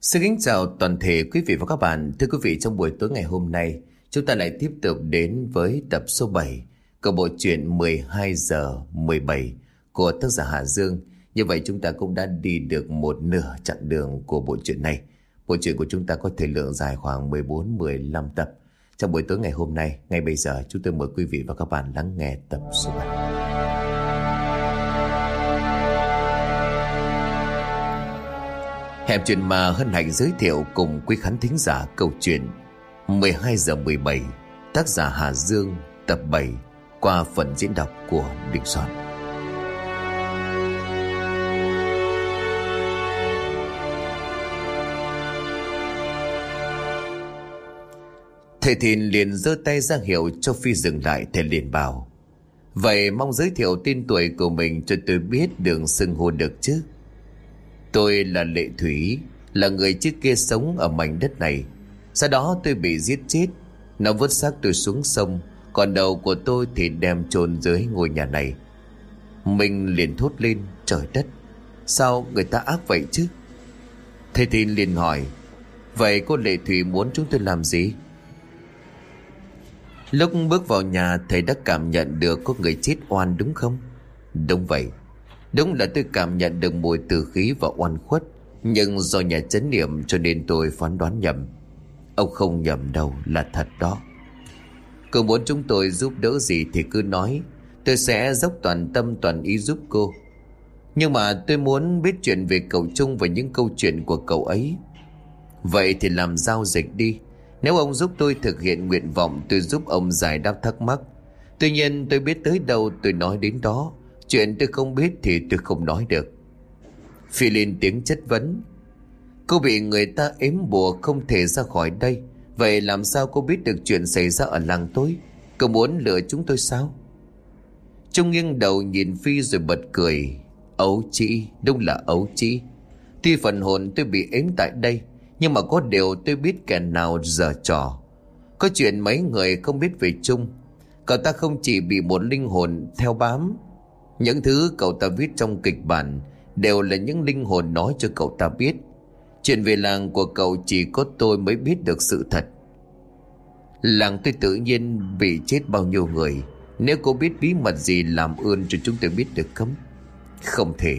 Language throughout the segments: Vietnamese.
Xin kính chào toàn thể quý vị và các bạn. Thưa quý vị, trong buổi tối ngày hôm nay, chúng ta lại tiếp tục đến với tập số 7 của bộ truyện 12 giờ 17 của tác giả Hà Dương. Như vậy chúng ta cũng đã đi được một nửa chặng đường của bộ truyện này. Bộ truyện của chúng ta có thời lượng dài khoảng 14-15 tập. Trong buổi tối ngày hôm nay, ngay bây giờ chúng tôi mời quý vị và các bạn lắng nghe tập số 7. Hẹp chuyện mà hân hạnh giới thiệu cùng quý khán thính giả câu chuyện 12 giờ 17 Tác giả Hà Dương, tập 7 Qua phần diễn đọc của Đình Soạn. Thầy Thìn liền giơ tay ra hiệu cho Phi dừng lại, Thầy liền bảo, Vậy mong giới thiệu tên tuổi của mình cho tôi biết đường xưng hô được chứ? Tôi là Lệ Thủy, Là người trước kia sống ở mảnh đất này. Sau đó tôi bị giết chết. Nó vứt xác tôi xuống sông, Còn đầu của tôi thì đem chôn dưới ngôi nhà này. Mình liền thốt lên, Trời đất, Sao người ta ác vậy chứ? Thầy tin liền hỏi, Vậy cô Lệ Thủy muốn chúng tôi làm gì? Lúc bước vào nhà, Thầy đã cảm nhận được có người chết oan đúng không? Đúng vậy Đúng là tôi cảm nhận được mùi tử khí và oan khuất, Nhưng do nhà chấn niệm cho nên tôi phán đoán nhầm. Ông không nhầm đâu, là thật đó. Cô muốn chúng tôi giúp đỡ gì thì cứ nói. Tôi sẽ dốc toàn tâm, toàn ý giúp cô. Nhưng mà tôi muốn biết chuyện về cậu Trung và những câu chuyện của cậu ấy. Vậy thì làm giao dịch đi. Nếu ông giúp tôi thực hiện nguyện vọng, Tôi giúp ông giải đáp thắc mắc. Tuy nhiên tôi biết tới đâu tôi nói đến đó. Chuyện tôi không biết thì tôi không nói được. Phi lên tiếng chất vấn. Cô bị người ta ếm bùa không thể ra khỏi đây. Vậy làm sao cô biết được chuyện xảy ra ở làng tối Cô muốn lừa chúng tôi sao? Trung nghiêng đầu nhìn Phi rồi bật cười. Ấu chị Đúng là ấu chị Tuy phần hồn tôi bị ếm tại đây, Nhưng mà có điều tôi biết kẻ nào giờ trò. Có chuyện mấy người không biết về Trung. Cậu ta không chỉ bị một linh hồn theo bám những thứ cậu ta viết trong kịch bản đều là những linh hồn nói cho cậu ta biết. Chuyện về làng của cậu chỉ có tôi mới biết được sự thật. Làng tôi tự nhiên bị chết bao nhiêu người. Nếu cô biết bí mật gì làm ơn cho chúng tôi biết được cấm Không thể.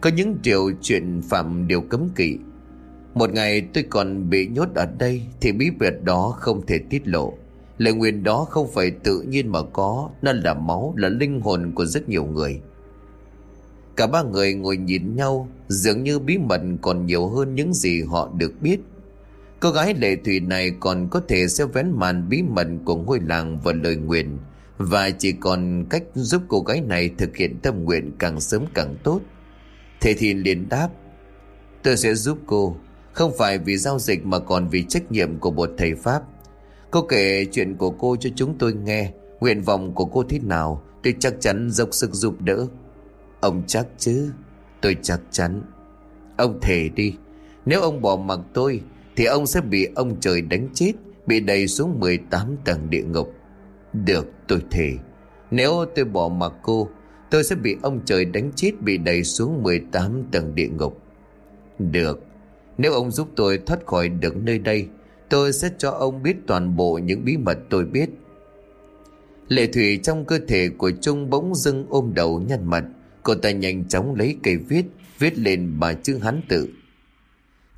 Có những điều chuyện phạm điều cấm kỵ. Một ngày tôi còn bị nhốt ở đây thì bí mật đó không thể tiết lộ. Lời nguyện đó không phải tự nhiên mà có Nó là máu, là linh hồn của rất nhiều người. Cả ba người ngồi nhìn nhau Dường như bí mật còn nhiều hơn những gì họ được biết. Cô gái lệ thủy này còn có thể sẽ vén màn bí mật của ngôi làng và lời nguyện Và chỉ còn cách giúp cô gái này thực hiện tâm nguyện càng sớm càng tốt. Thế thì liền đáp Tôi sẽ giúp cô Không phải vì giao dịch mà còn vì trách nhiệm của một thầy Pháp. Cô kể chuyện của cô cho chúng tôi nghe. Nguyện vọng của cô thế nào Tôi chắc chắn dốc sức giúp đỡ. Ông chắc chứ? Tôi chắc chắn. Ông thề đi. Nếu ông bỏ mặc tôi, Thì ông sẽ bị ông trời đánh chết, Bị đẩy xuống 18 tầng địa ngục. Được, tôi thề. Nếu tôi bỏ mặc cô, Tôi sẽ bị ông trời đánh chết, Bị đẩy xuống 18 tầng địa ngục. Được. Nếu ông giúp tôi thoát khỏi được nơi đây Tôi sẽ cho ông biết toàn bộ những bí mật tôi biết. Lệ thủy trong cơ thể của Trung bỗng dưng ôm đầu nhăn mặt. Cô ta nhanh chóng lấy cây viết Viết lên bà chữ hán tự.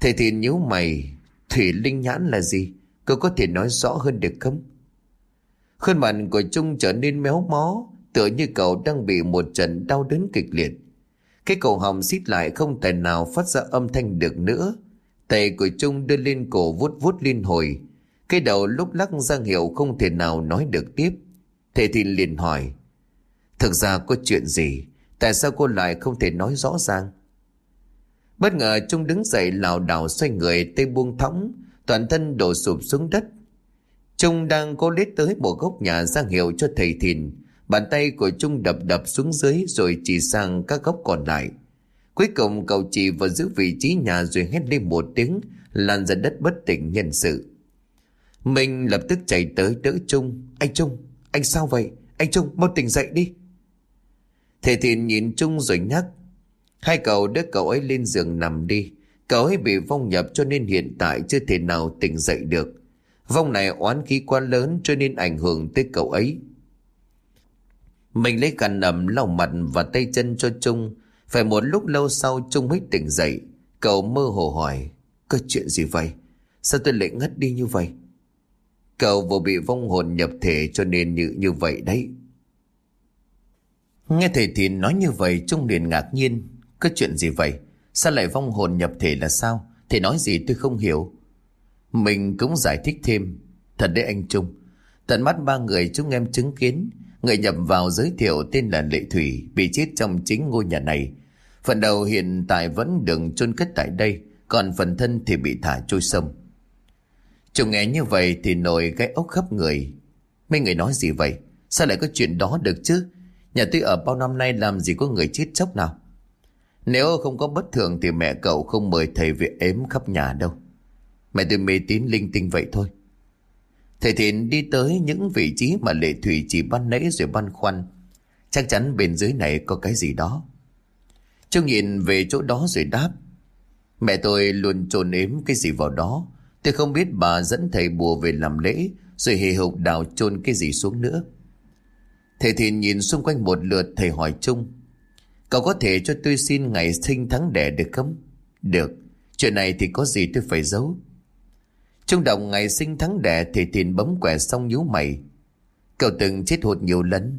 Thầy thì nhíu mày. Thủy linh nhãn là gì? Cô có thể nói rõ hơn được không? Khuôn mặt của Trung trở nên méo mó, Tựa như cậu đang bị một trận đau đớn kịch liệt. Cái cổ họng xít lại không thể nào phát ra âm thanh được nữa. Tay của Trung đưa lên cổ vuốt vuốt liên hồi. Cái đầu lúc lắc giang hiệu không thể nào nói được tiếp. Thầy thì liền hỏi. Thực ra có chuyện gì? Tại sao cô lại không thể nói rõ ràng? Bất ngờ Trung đứng dậy lảo đảo xoay người tay buông thõng, toàn thân đổ sụp xuống đất. Trung đang cố lết tới bộ gốc nhà giang hiệu cho thầy thìn. Bàn tay của Trung đập đập xuống dưới rồi chỉ sang các góc còn lại. Cuối cùng cậu chỉ vào giữ vị trí nhà rồi hét lên một tiếng, lan ra đất bất tỉnh nhân sự. Mình lập tức chạy tới đỡ Trung. Anh Trung, anh sao vậy? Anh Trung, mau tỉnh dậy đi. Thầy thiện nhìn Trung rồi nhắc. Hai cậu đỡ cậu ấy lên giường nằm đi. Cậu ấy bị vong nhập cho nên hiện tại chưa thể nào tỉnh dậy được. Vong này oán khí quá lớn cho nên ảnh hưởng tới cậu ấy. Mình lấy khăn ẩm lau mặt và tay chân cho Trung. Phải một lúc lâu sau Trung mới tỉnh dậy. Cậu mơ hồ hỏi. Có chuyện gì vậy? Sao tôi lại ngất đi như vậy? Cậu vừa bị vong hồn nhập thể cho nên như như vậy đấy. Nghe thầy Thìn nói như vậy, Trung liền ngạc nhiên. Có chuyện gì vậy? Sao lại vong hồn nhập thể là sao? Thầy nói gì tôi không hiểu. Mình cũng giải thích thêm. Thật đấy anh Trung. Tận mắt ba người chúng em chứng kiến. Người nhập vào giới thiệu tên là Lệ Thủy bị chết trong chính ngôi nhà này. Phần đầu hiện tại vẫn được chôn cất tại đây, còn phần thân thì bị thả trôi sông. Chồng nghe như vậy thì nổi cái ốc khắp người. Mấy người nói gì vậy? Sao lại có chuyện đó được chứ? Nhà tôi ở bao năm nay làm gì có người chết chóc nào? Nếu không có bất thường thì mẹ cậu không mời thầy về ếm khắp nhà đâu. Mẹ tôi mê tín linh tinh vậy thôi. Thầy thiện đi tới những vị trí mà Lệ Thủy chỉ ban nãy rồi băn khoăn. Chắc chắn bên dưới này có cái gì đó. Trương nhìn về chỗ đó rồi đáp. Mẹ tôi luôn trồn ếm cái gì vào đó. Tôi không biết bà dẫn thầy bùa về làm lễ, rồi hề hục đào chôn cái gì xuống nữa. Thầy thiện nhìn xung quanh một lượt, thầy hỏi chung. Cậu có thể cho tôi xin ngày sinh tháng đẻ được không? Được. Chuyện này thì có gì tôi phải giấu. Trung động ngày sinh tháng đẻ thì thìn bấm quẻ xong nhíu mày. Cậu từng chết hụt nhiều lần.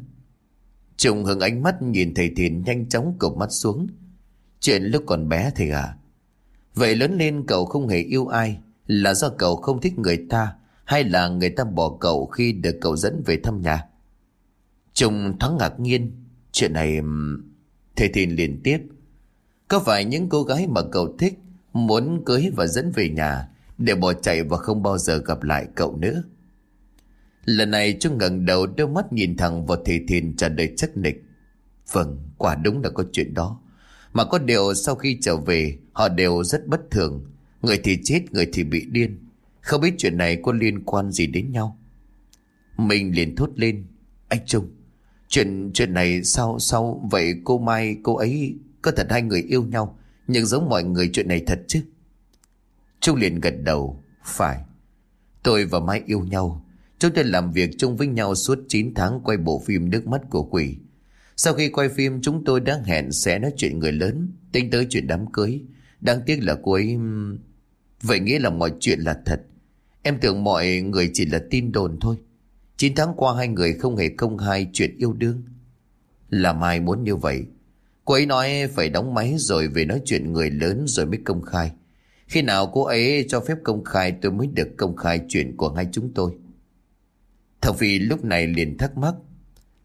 Trung hứng ánh mắt nhìn thầy thìn nhanh chóng cụp mắt xuống. Chuyện lúc còn bé thì à. Vậy lớn lên cậu không hề yêu ai, là do cậu không thích người ta, hay là người ta bỏ cậu khi được cậu dẫn về thăm nhà. Trung thoáng ngạc nhiên. Chuyện này... Thầy Thìn liền tiếp. Có phải những cô gái mà cậu thích muốn cưới và dẫn về nhà để bỏ chạy và không bao giờ gặp lại cậu nữa? Lần này Trung ngẩng đầu đôi mắt nhìn thẳng vào thầy Thìn trả lời chắc nịch. Vâng, quả đúng là có chuyện đó. Mà có điều sau khi trở về họ đều rất bất thường. Người thì chết, người thì bị điên. Không biết chuyện này có liên quan gì đến nhau. Mình liền thốt lên. Anh Trung, Chuyện chuyện này sao sao vậy cô Mai cô ấy có thật hai người yêu nhau nhưng giống mọi người chuyện này thật chứ? Trung liền gật đầu. Phải. Tôi và Mai yêu nhau. Chúng tôi làm việc chung với nhau suốt 9 tháng quay bộ phim Nước mắt của quỷ. Sau khi quay phim chúng tôi đã hẹn sẽ nói chuyện người lớn, tính tới chuyện đám cưới. Đáng tiếc là cô ấy... Vậy nghĩa là mọi chuyện là thật. Em tưởng mọi người chỉ là tin đồn thôi. 9 tháng qua hai người không hề công khai chuyện yêu đương. là mai muốn như vậy? Cô ấy nói phải đóng máy rồi về nói chuyện người lớn rồi mới công khai. Khi nào cô ấy cho phép công khai, tôi mới được công khai chuyện của hai chúng tôi. Thằng Phi lúc này liền thắc mắc.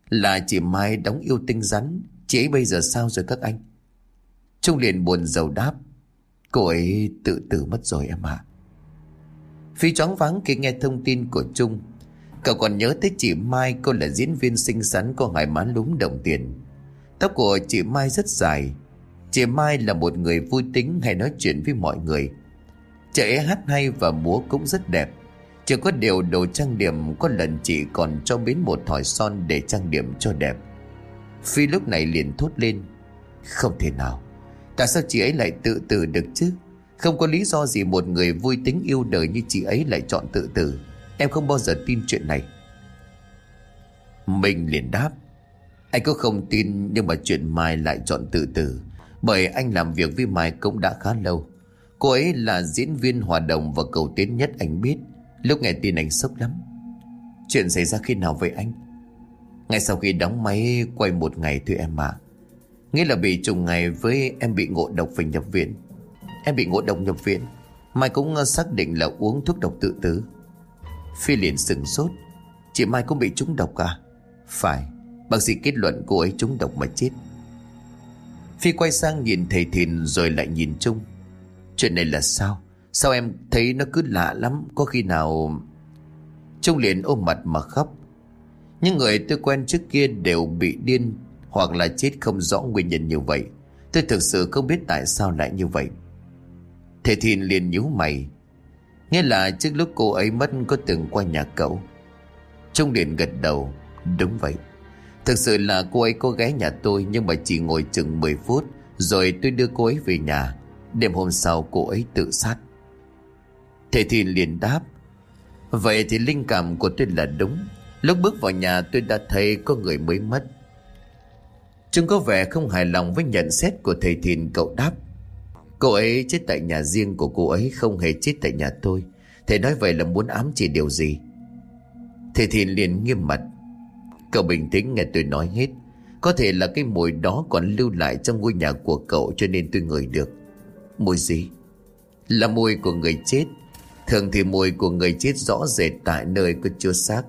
Là chị Mai đóng yêu tinh rắn. Chị ấy bây giờ sao rồi các anh? Trung liền buồn giàu đáp. Cô ấy tự tử mất rồi em ạ. Phi choáng váng khi nghe thông tin của Trung, Cậu còn nhớ tới chị Mai Cô là diễn viên xinh xắn có hai má lúm đồng tiền Tóc của chị Mai rất dài Chị Mai là một người vui tính Hay nói chuyện với mọi người. Chị ấy hát hay và múa cũng rất đẹp. Chỉ có điều đồ trang điểm Có lần chị còn cho biến một thỏi son Để trang điểm cho đẹp. Phi lúc này liền thốt lên, Không thể nào. Tại sao chị ấy lại tự tử được chứ? Không có lý do gì một người vui tính yêu đời như chị ấy lại chọn tự tử. Em không bao giờ tin chuyện này. Mình liền đáp, Anh có không tin Nhưng mà chuyện Mai lại chọn tự tử. Bởi anh làm việc với Mai cũng đã khá lâu. Cô ấy là diễn viên hòa đồng Và cầu tiến nhất anh biết. Lúc nghe tin anh sốc lắm. Chuyện xảy ra khi nào vậy anh? Ngay sau khi đóng máy Quay một ngày thôi em ạ. Nghĩa là bị trùng ngày với em bị ngộ độc phải nhập viện. Em bị ngộ độc nhập viện. Mai cũng ờ, xác định là uống thuốc độc tự tử. Phi liền sừng sốt. Chị Mai cũng bị trúng độc à? Phải, Bác sĩ kết luận cô ấy trúng độc mà chết. Phi quay sang nhìn thầy Thìn rồi lại nhìn Trung. Chuyện này là sao? Sao em thấy nó cứ lạ lắm? Có khi nào Trung liền ôm mặt mà khóc. Những người tôi quen trước kia đều bị điên Hoặc là chết không rõ nguyên nhân như vậy. Tôi thực sự không biết tại sao lại như vậy. Thầy Thìn liền nhíu mày. Nghĩa là trước lúc cô ấy mất, có từng qua nhà cậu. Trung liền gật đầu. Đúng vậy. Thực sự là cô ấy có ghé nhà tôi Nhưng mà chỉ ngồi chừng 10 phút, Rồi tôi đưa cô ấy về nhà. Đêm hôm sau cô ấy tự sát. Thầy thì liền đáp, Vậy thì linh cảm của tôi là đúng. Lúc bước vào nhà tôi đã thấy có người mới mất. Chúng có vẻ không hài lòng với nhận xét của thầy Thìn, cậu đáp, Cô ấy chết tại nhà riêng của cô ấy, không hề chết tại nhà tôi. Thầy nói vậy là muốn ám chỉ điều gì? Thầy Thìn liền nghiêm mặt Cậu bình tĩnh nghe tôi nói hết. Có thể là cái mùi đó còn lưu lại trong ngôi nhà của cậu cho nên tôi ngửi được. Mùi gì? Là mùi của người chết. Thường thì mùi của người chết rõ rệt tại nơi có chứa xác.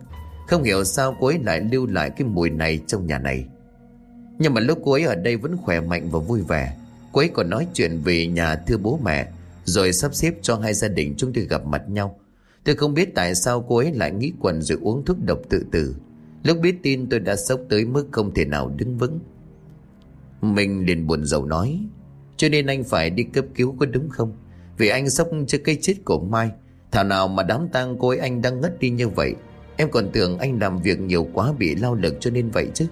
Không hiểu sao cô ấy lại lưu lại cái mùi này trong nhà này. Nhưng mà lúc cô ấy ở đây vẫn khỏe mạnh và vui vẻ. Cô ấy còn nói chuyện về nhà thưa bố mẹ, Rồi sắp xếp cho hai gia đình chúng tôi gặp mặt nhau. Tôi không biết tại sao cô ấy lại nghĩ quần rồi uống thuốc độc tự tử. Lúc biết tin tôi đã sốc tới mức không thể nào đứng vững. Mình liền buồn rầu nói, Cho nên anh phải đi cấp cứu có đúng không? Vì anh sốc trước cái chết của Mai, Thảo nào mà đám tang cô ấy anh đang ngất đi như vậy? Em còn tưởng anh làm việc nhiều quá bị lao lực cho nên vậy chứ?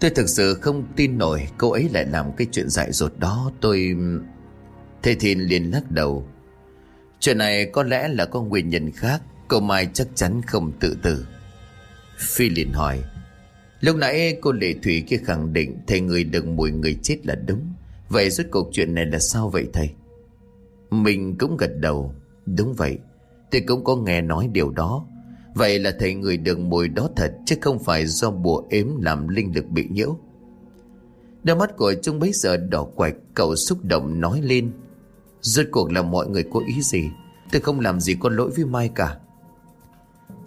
Tôi thực sự không tin nổi cô ấy lại làm cái chuyện dại dột đó. Tôi... Thầy Thìn liền lắc đầu. Chuyện này có lẽ là có nguyên nhân khác, Cô Mai chắc chắn không tự tử. Phi liền hỏi, Lúc nãy cô Lệ Thủy kia khẳng định Thầy người được mùi người chết là đúng. Vậy rốt cuộc chuyện này là sao vậy thầy? Mình cũng gật đầu, Đúng vậy, Tôi cũng có nghe nói điều đó. Vậy là thầy người được mùi đó thật, Chứ không phải do bùa ếm làm linh lực bị nhiễu. Đôi mắt của Trung bấy giờ đỏ quạch, Cậu xúc động nói lên, Rốt cuộc là mọi người có ý gì? Tôi không làm gì có lỗi với Mai cả.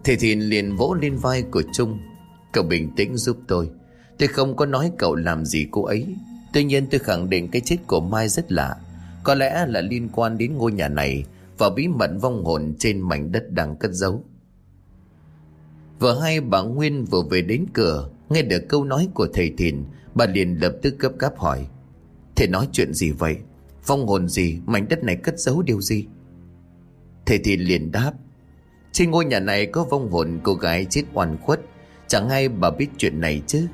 Thầy Thìn liền vỗ lên vai của Trung. Cậu bình tĩnh giúp tôi. Tôi không có nói cậu làm gì cô ấy. Tuy nhiên tôi khẳng định cái chết của Mai rất lạ. Có lẽ là liên quan đến ngôi nhà này Và bí mật vong hồn trên mảnh đất đang cất giấu. Vợ hai bà Nguyên vừa về đến cửa, Nghe được câu nói của thầy Thìn, Bà liền lập tức gấp gáp hỏi, Thầy nói chuyện gì vậy? Vong hồn gì? Mảnh đất này cất giấu điều gì? Thầy Thìn liền đáp trên ngôi nhà này có vong hồn cô gái chết oan khuất, Chẳng hay bà biết chuyện này chứ?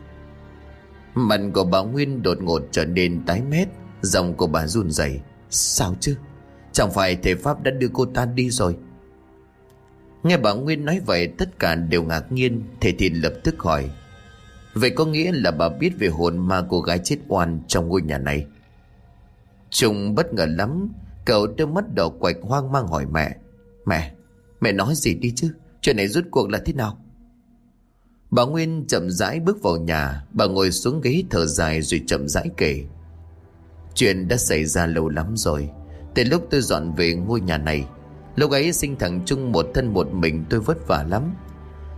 Mặt của bà Nguyên đột ngột trở nên tái mét, giọng của bà run rẩy. Sao chứ? Chẳng phải thể Pháp đã đưa cô ta đi rồi. Nghe bà Nguyên nói vậy, Tất cả đều ngạc nhiên Thầy Thìn lập tức hỏi. Vậy có nghĩa là bà biết về hồn ma cô gái chết oan Trong ngôi nhà này? Trung bất ngờ lắm, Cậu đưa mắt đỏ quạch hoang mang hỏi mẹ. Mẹ Mẹ nói gì đi chứ? Chuyện này rút cuộc là thế nào? Bà Nguyên chậm rãi bước vào nhà. Bà ngồi xuống ghế thở dài rồi chậm rãi kể. Chuyện đã xảy ra lâu lắm rồi. Từ lúc tôi dọn về ngôi nhà này, Lúc ấy sinh thằng chung một thân một mình tôi vất vả lắm.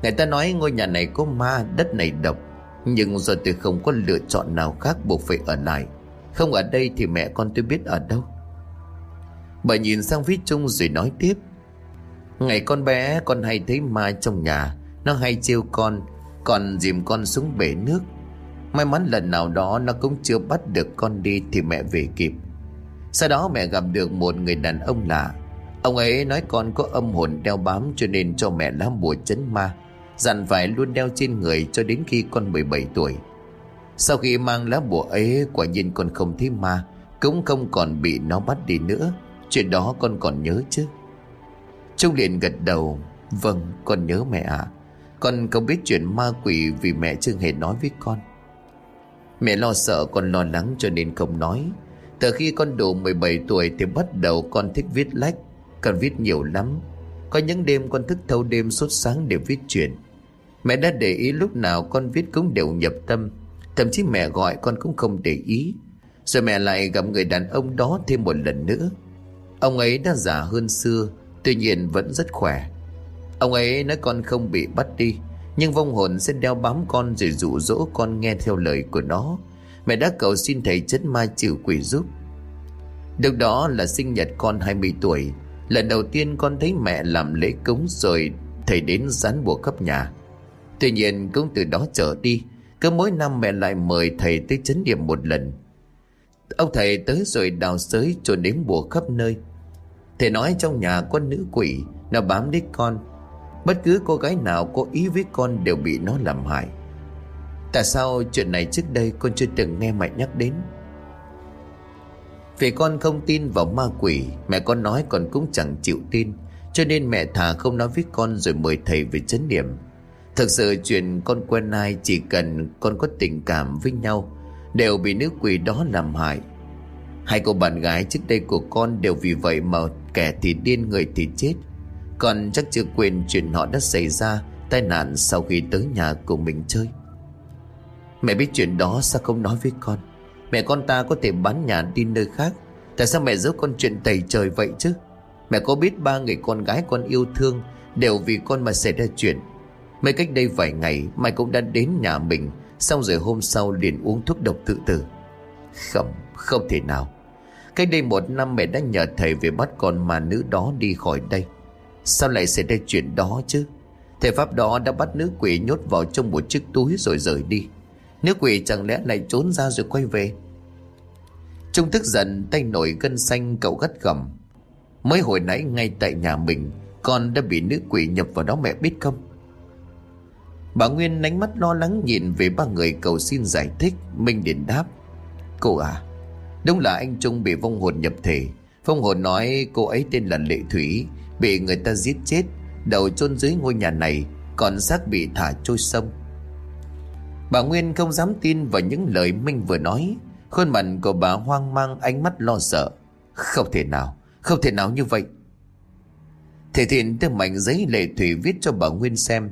Người ta nói ngôi nhà này có ma, Đất này độc. Nhưng giờ tôi không có lựa chọn nào khác buộc phải ở lại. Không ở đây thì mẹ con tôi biết ở đâu. Bà nhìn sang phía Trung rồi nói tiếp. Ngày con bé, con hay thấy ma trong nhà. Nó hay trêu con, Còn dìm con xuống bể nước. May mắn lần nào đó nó cũng chưa bắt được con đi Thì mẹ về kịp. Sau đó mẹ gặp được một người đàn ông lạ. Ông ấy nói con có âm hồn đeo bám Cho nên cho mẹ lá bùa chấn ma, Dặn phải luôn đeo trên người Cho đến khi con 17 tuổi. Sau khi mang lá bùa ấy, Quả nhiên con không thấy ma, Cũng không còn bị nó bắt đi nữa. Chuyện đó con còn nhớ chứ. Trung liền gật đầu. Vâng con nhớ mẹ ạ. À. Con không biết chuyện ma quỷ Vì mẹ chưa hề nói với con. Mẹ lo sợ, con lo lắng cho nên không nói. Từ khi con đủ 17 tuổi Thì bắt đầu con thích viết lách, Con viết nhiều lắm. Có những đêm con thức thâu đêm suốt sáng để viết chuyện. Mẹ đã để ý lúc nào con viết cũng đều nhập tâm. Thậm chí mẹ gọi con cũng không để ý. Rồi mẹ lại gặp người đàn ông đó thêm một lần nữa. Ông ấy đã già hơn xưa Tuy nhiên vẫn rất khỏe. Ông ấy nói con không bị bắt đi, Nhưng vong hồn sẽ đeo bám con Rồi dụ dỗ con nghe theo lời của nó. Mẹ đã cầu xin thầy chất ma trừ quỷ giúp. Được đó là sinh nhật con 20 tuổi. Lần đầu tiên con thấy mẹ làm lễ cúng Rồi thầy đến dán bùa khắp nhà. Tuy nhiên cũng từ đó trở đi, Cứ mỗi năm mẹ lại mời thầy tới chấn điểm một lần. Ông thầy tới rồi đào sới cho đếm bùa khắp nơi. Thầy nói trong nhà có nữ quỷ, Nó bám lấy con. Bất cứ cô gái nào có ý với con Đều bị nó làm hại. Tại sao chuyện này trước đây con chưa từng nghe mẹ nhắc đến? Vì con không tin vào ma quỷ, Mẹ con nói con cũng chẳng chịu tin. Cho nên mẹ thà không nói với con Rồi mời thầy về chấn điểm Thực sự chuyện con quen ai Chỉ cần con có tình cảm với nhau, Đều bị nữ quỷ đó làm hại. Hai cô bạn gái trước đây của con Đều vì vậy mà kẻ thì điên người thì chết. Con chắc chưa quên chuyện họ đã xảy ra Tai nạn sau khi tới nhà của mình chơi. Mẹ biết chuyện đó sao không nói với con? Mẹ con ta có thể bán nhà đi nơi khác. Tại sao mẹ giấu con chuyện tẩy trời vậy chứ? Mẹ có biết ba người con gái con yêu thương Đều vì con mà xảy ra chuyện. Mấy cách đây vài ngày Mày cũng đã đến nhà mình. Xong rồi hôm sau liền uống thuốc độc tự tử. Không, không thể nào. Cách đây một năm mẹ đã nhờ thầy về bắt con mà nữ đó đi khỏi đây. Sao lại xảy ra chuyện đó chứ? Thầy Pháp đó đã bắt nữ quỷ nhốt vào trong một chiếc túi rồi rời đi. Nữ quỷ chẳng lẽ lại trốn ra rồi quay về? Trung tức giận, tay nổi gân xanh, cậu gắt gầm. Mới hồi nãy ngay tại nhà mình, Con đã bị nữ quỷ nhập vào đó mẹ biết không? Bà Nguyên ánh mắt lo lắng nhìn về ba người cầu xin giải thích, Minh điện đáp. Cô à Đúng là anh Trung bị vong hồn nhập thể. Vong hồn nói cô ấy tên là Lệ Thủy, Bị người ta giết chết, Đầu chôn dưới ngôi nhà này, Còn xác bị thả trôi sông. Bà Nguyên không dám tin vào những lời Minh vừa nói. Khuôn mặt của bà hoang mang, ánh mắt lo sợ. Không thể nào, Không thể nào như vậy. Thể thiện đưa mảnh giấy lệ thủy viết cho bà Nguyên xem.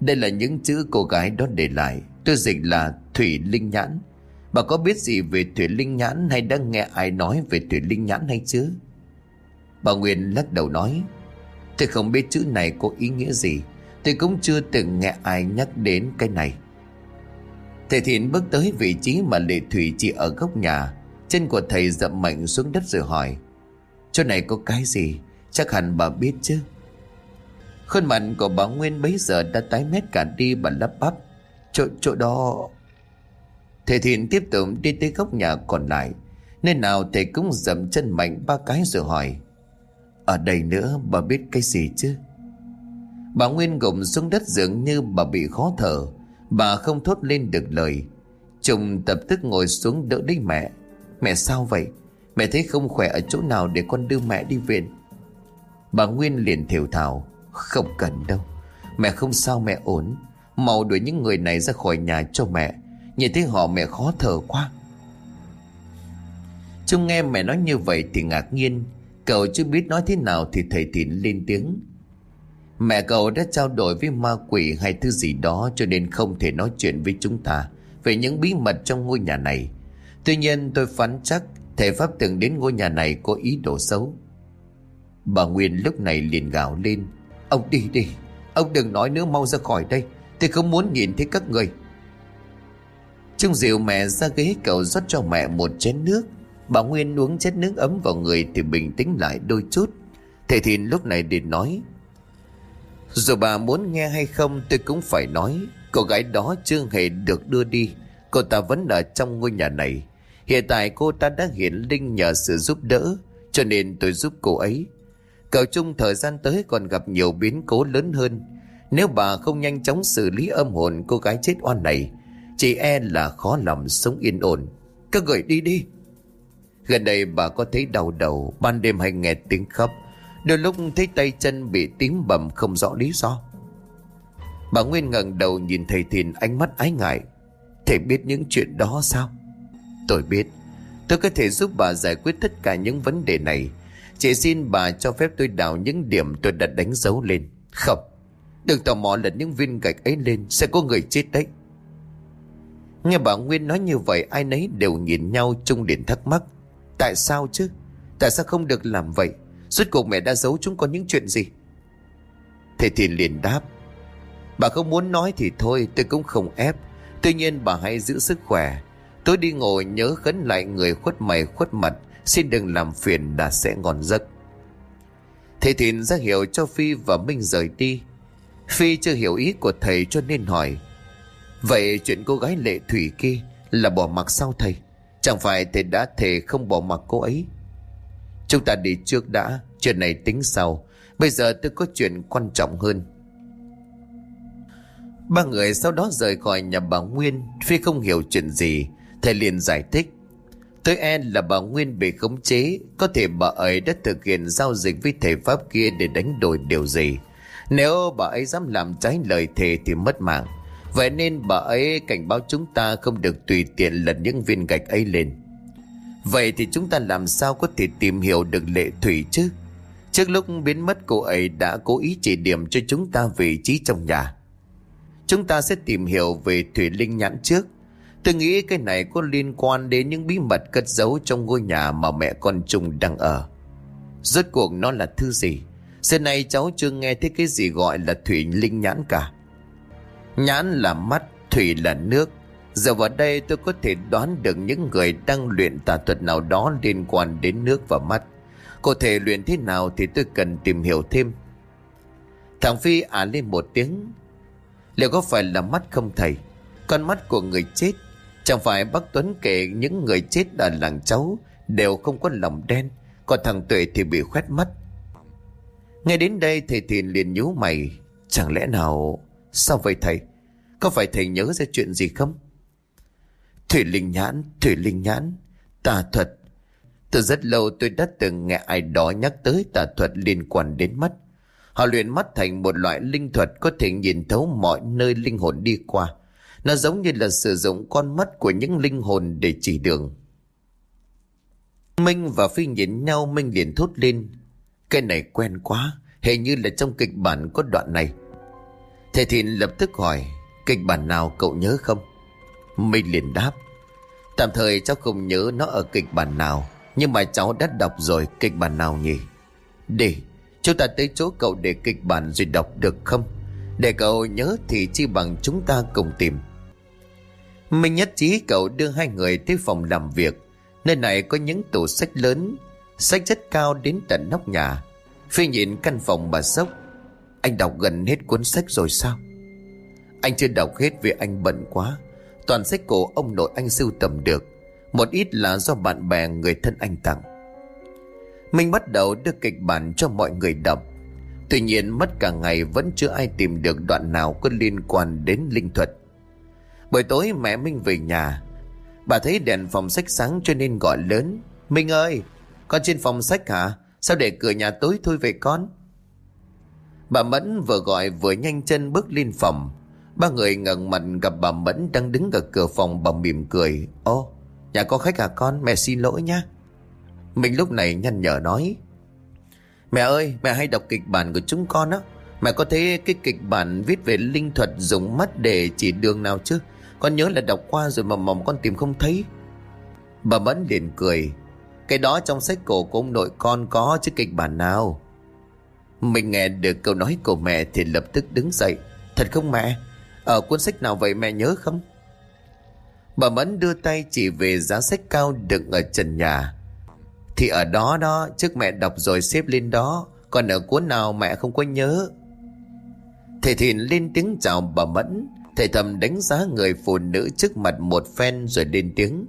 Đây là những chữ cô gái đó để lại. Tôi dịch là Thủy Linh Nhãn. Bà có biết gì về Thủy Linh Nhãn Hay đã nghe ai nói về Thủy Linh Nhãn hay chứ Bà Nguyên lắc đầu nói Tôi không biết chữ này có ý nghĩa gì. Tôi cũng chưa từng nghe ai nhắc đến cái này. Thầy Thiện bước tới vị trí mà Lệ Thủy chỉ ở góc nhà. Chân của thầy dậm mạnh xuống đất rồi hỏi Chỗ này có cái gì? Chắc hẳn bà biết chứ. Khuôn mặt của bà Nguyên bấy giờ đã tái mét cả đi bà lắp bắp Chỗ, chỗ đó Thầy Thiện tiếp tục đi tới góc nhà còn lại. Nên nào thầy cũng dậm chân mạnh ba cái rồi hỏi, Ở đây nữa bà biết cái gì chứ? Bà Nguyên gục xuống đất dường như bà bị khó thở. Bà không thốt lên được lời. Trùng tập tức ngồi xuống đỡ lấy mẹ. Mẹ sao vậy? Mẹ thấy không khỏe ở chỗ nào để con đưa mẹ đi viện? Bà Nguyên liền thều thào Không cần đâu. Mẹ không sao mẹ ổn. Mau đuổi những người này ra khỏi nhà cho mẹ. Nhìn thấy họ mẹ khó thở quá Trung nghe mẹ nói như vậy thì ngạc nhiên Cậu chưa biết nói thế nào thì thầy Thìn lên tiếng Mẹ cậu đã trao đổi với ma quỷ hay thứ gì đó cho nên không thể nói chuyện với chúng ta về những bí mật trong ngôi nhà này. Tuy nhiên tôi phán chắc thầy pháp từng đến ngôi nhà này có ý đồ xấu. Bà Nguyên lúc này liền gào lên. Ông đi đi, ông đừng nói nữa mau ra khỏi đây. Tôi không muốn nhìn thấy các người. Trung dịu mẹ ra ghế cậu rót cho mẹ một chén nước. Bà Nguyên uống chén nước ấm vào người thì bình tĩnh lại đôi chút. Thầy Thìn lúc này để nói. Dù bà muốn nghe hay không, tôi cũng phải nói Cô gái đó chưa hề được đưa đi Cô ta vẫn ở trong ngôi nhà này Hiện tại cô ta đã hiện linh nhờ sự giúp đỡ, Cho nên tôi giúp cô ấy Cậu chung thời gian tới còn gặp nhiều biến cố lớn hơn Nếu bà không nhanh chóng xử lý âm hồn cô gái chết oan này chị e là khó lòng sống yên ổn. Các gửi đi đi. Gần đây bà có thấy đau đầu, Ban đêm hay nghe tiếng khóc. Đôi lúc thấy tay chân bị tím bầm không rõ lý do. Bà Nguyên ngẩng đầu nhìn thầy Thìn, ánh mắt ái ngại. Thầy biết những chuyện đó sao? Tôi biết. Tôi có thể giúp bà giải quyết tất cả những vấn đề này. Chị xin bà cho phép tôi đào những điểm tôi đã đánh dấu lên. Không. Đừng tò mò lật những viên gạch ấy lên, Sẽ có người chết đấy. Nghe bà Nguyên nói như vậy, Ai nấy đều nhìn nhau chung điện thắc mắc. Tại sao chứ? Tại sao không được làm vậy? Suốt cuộc mẹ đã giấu chúng con những chuyện gì? Thầy thì liền đáp. Bà không muốn nói thì thôi, tôi cũng không ép. Tuy nhiên bà hãy giữ sức khỏe. Tôi đi ngồi nhớ khấn lại người khuất mày khuất mặt. Xin đừng làm phiền đã sẽ ngon giấc. Thầy Thìn ra hiệu cho Phi và Minh rời đi. Phi chưa hiểu ý của thầy cho nên hỏi Vậy chuyện cô gái lệ thủy kia Là bỏ mặc sao thầy? Chẳng phải thầy đã thề không bỏ mặc cô ấy? Chúng ta đi trước đã, Chuyện này tính sau. Bây giờ tôi có chuyện quan trọng hơn. Ba người sau đó rời khỏi nhà bà Nguyên Phi không hiểu chuyện gì. Thầy liền giải thích. Tôi e là bà Nguyên bị khống chế, Có thể bà ấy đã thực hiện giao dịch với thầy Pháp kia để đánh đổi điều gì. Nếu bà ấy dám làm trái lời thề thì mất mạng. Vậy nên bà ấy cảnh báo chúng ta không được tùy tiện lật những viên gạch ấy lên Vậy thì chúng ta làm sao có thể tìm hiểu được lệ thủy chứ Trước lúc biến mất, cô ấy đã cố ý chỉ điểm cho chúng ta vị trí trong nhà Chúng ta sẽ tìm hiểu về Thủy Linh nhãn trước Tôi nghĩ cái này có liên quan đến những bí mật cất giấu trong ngôi nhà mà mẹ con Trung đang ở. Rốt cuộc nó là thứ gì? Xưa nay cháu chưa nghe thấy cái gì gọi là Thủy Linh nhãn cả. Nhãn là mắt, Thủy là nước. Giờ vào đây tôi có thể đoán được những người đang luyện tà thuật nào đó liên quan đến nước và mắt. Cụ thể luyện thế nào thì tôi cần tìm hiểu thêm. Thằng Phi ả lên một tiếng. Liệu có phải là mắt không thầy? Con mắt của người chết Chẳng phải bác Tuấn kể những người chết ở làng cháu đều không có lòng đen, còn thằng Tuệ thì bị khoét mắt. Nghe đến đây thầy Thìn liền nhíu mày, chẳng lẽ nào... Sao vậy thầy? Có phải thầy nhớ ra chuyện gì không? Thủy Linh Nhãn, Thủy Linh Nhãn, tà thuật. Từ rất lâu tôi đã từng nghe ai đó nhắc tới tà thuật liên quan đến mắt. Họ luyện mắt thành một loại linh thuật có thể nhìn thấu mọi nơi linh hồn đi qua. Nó giống như là sử dụng con mắt của những linh hồn để chỉ đường. Minh và Phi nhìn nhau Minh liền thốt lên. Cái này quen quá, hình như là trong kịch bản có đoạn này. Thầy Thìn lập tức hỏi, kịch bản nào cậu nhớ không? Minh liền đáp, tạm thời cháu không nhớ nó ở kịch bản nào, nhưng mà cháu đã đọc rồi kịch bản nào nhỉ? Để, chúng ta tới chỗ cậu để kịch bản rồi đọc được không? Để cậu nhớ thì chi bằng chúng ta cùng tìm. Minh nhất trí cậu đưa hai người tới phòng làm việc. Nơi này có những tủ sách lớn, sách rất cao đến tận nóc nhà. Phi nhìn căn phòng bà sốc. Anh đọc gần hết cuốn sách rồi sao? Anh chưa đọc hết vì anh bận quá. Toàn sách cổ ông nội anh sưu tầm được. Một ít là do bạn bè người thân anh tặng. Minh bắt đầu đưa kịch bản cho mọi người đọc. Tuy nhiên, mất cả ngày vẫn chưa ai tìm được đoạn nào có liên quan đến linh thuật. Buổi tối mẹ Minh về nhà Bà thấy đèn phòng sách sáng cho nên gọi lớn Minh ơi, Con trên phòng sách hả Sao để cửa nhà tối thôi vậy con Bà Mẫn vừa gọi vừa nhanh chân bước lên phòng Ba người ngẩng mặt gặp bà Mẫn đang đứng ở cửa phòng, bà mỉm cười. Ô, nhà có khách à con? Mẹ xin lỗi nhá. Mình lúc này nhăn nhở nói. Mẹ ơi, mẹ hay đọc kịch bản của chúng con á. Mẹ có thấy cái kịch bản viết về linh thuật dùng mắt để chỉ đường nào chứ? Con nhớ là đọc qua rồi mà mỏng con tìm không thấy. Bà Mẫn liền cười. Cái đó trong sách cổ của ông nội con có chứ kịch bản nào? Mình nghe được câu nói của mẹ thì lập tức đứng dậy. Thật không mẹ? Ở cuốn sách nào vậy mẹ nhớ không Bà Mẫn đưa tay chỉ về giá sách cao đựng ở trần nhà Thì ở đó đó, Trước mẹ đọc rồi xếp lên đó, Còn ở cuốn nào mẹ không có nhớ Thầy Thìn lên tiếng chào bà Mẫn Thầy thầm đánh giá người phụ nữ trước mặt một phen rồi lên tiếng.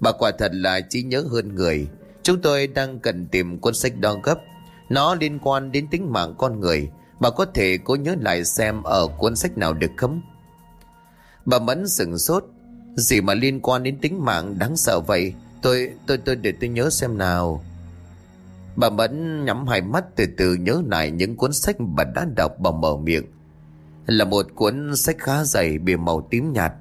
Bà quả thật là trí nhớ hơn người. Chúng tôi đang cần tìm cuốn sách đo gấp. Nó liên quan đến tính mạng con người. Bà có thể cố nhớ lại xem ở cuốn sách nào được không? Bà Mẫn sừng sốt. Gì mà liên quan đến tính mạng đáng sợ vậy? Tôi, tôi, tôi để tôi nhớ xem nào. Bà Mẫn nhắm hai mắt từ từ nhớ lại những cuốn sách bà đã đọc bà mở miệng. Là một cuốn sách khá dày bìa màu tím nhạt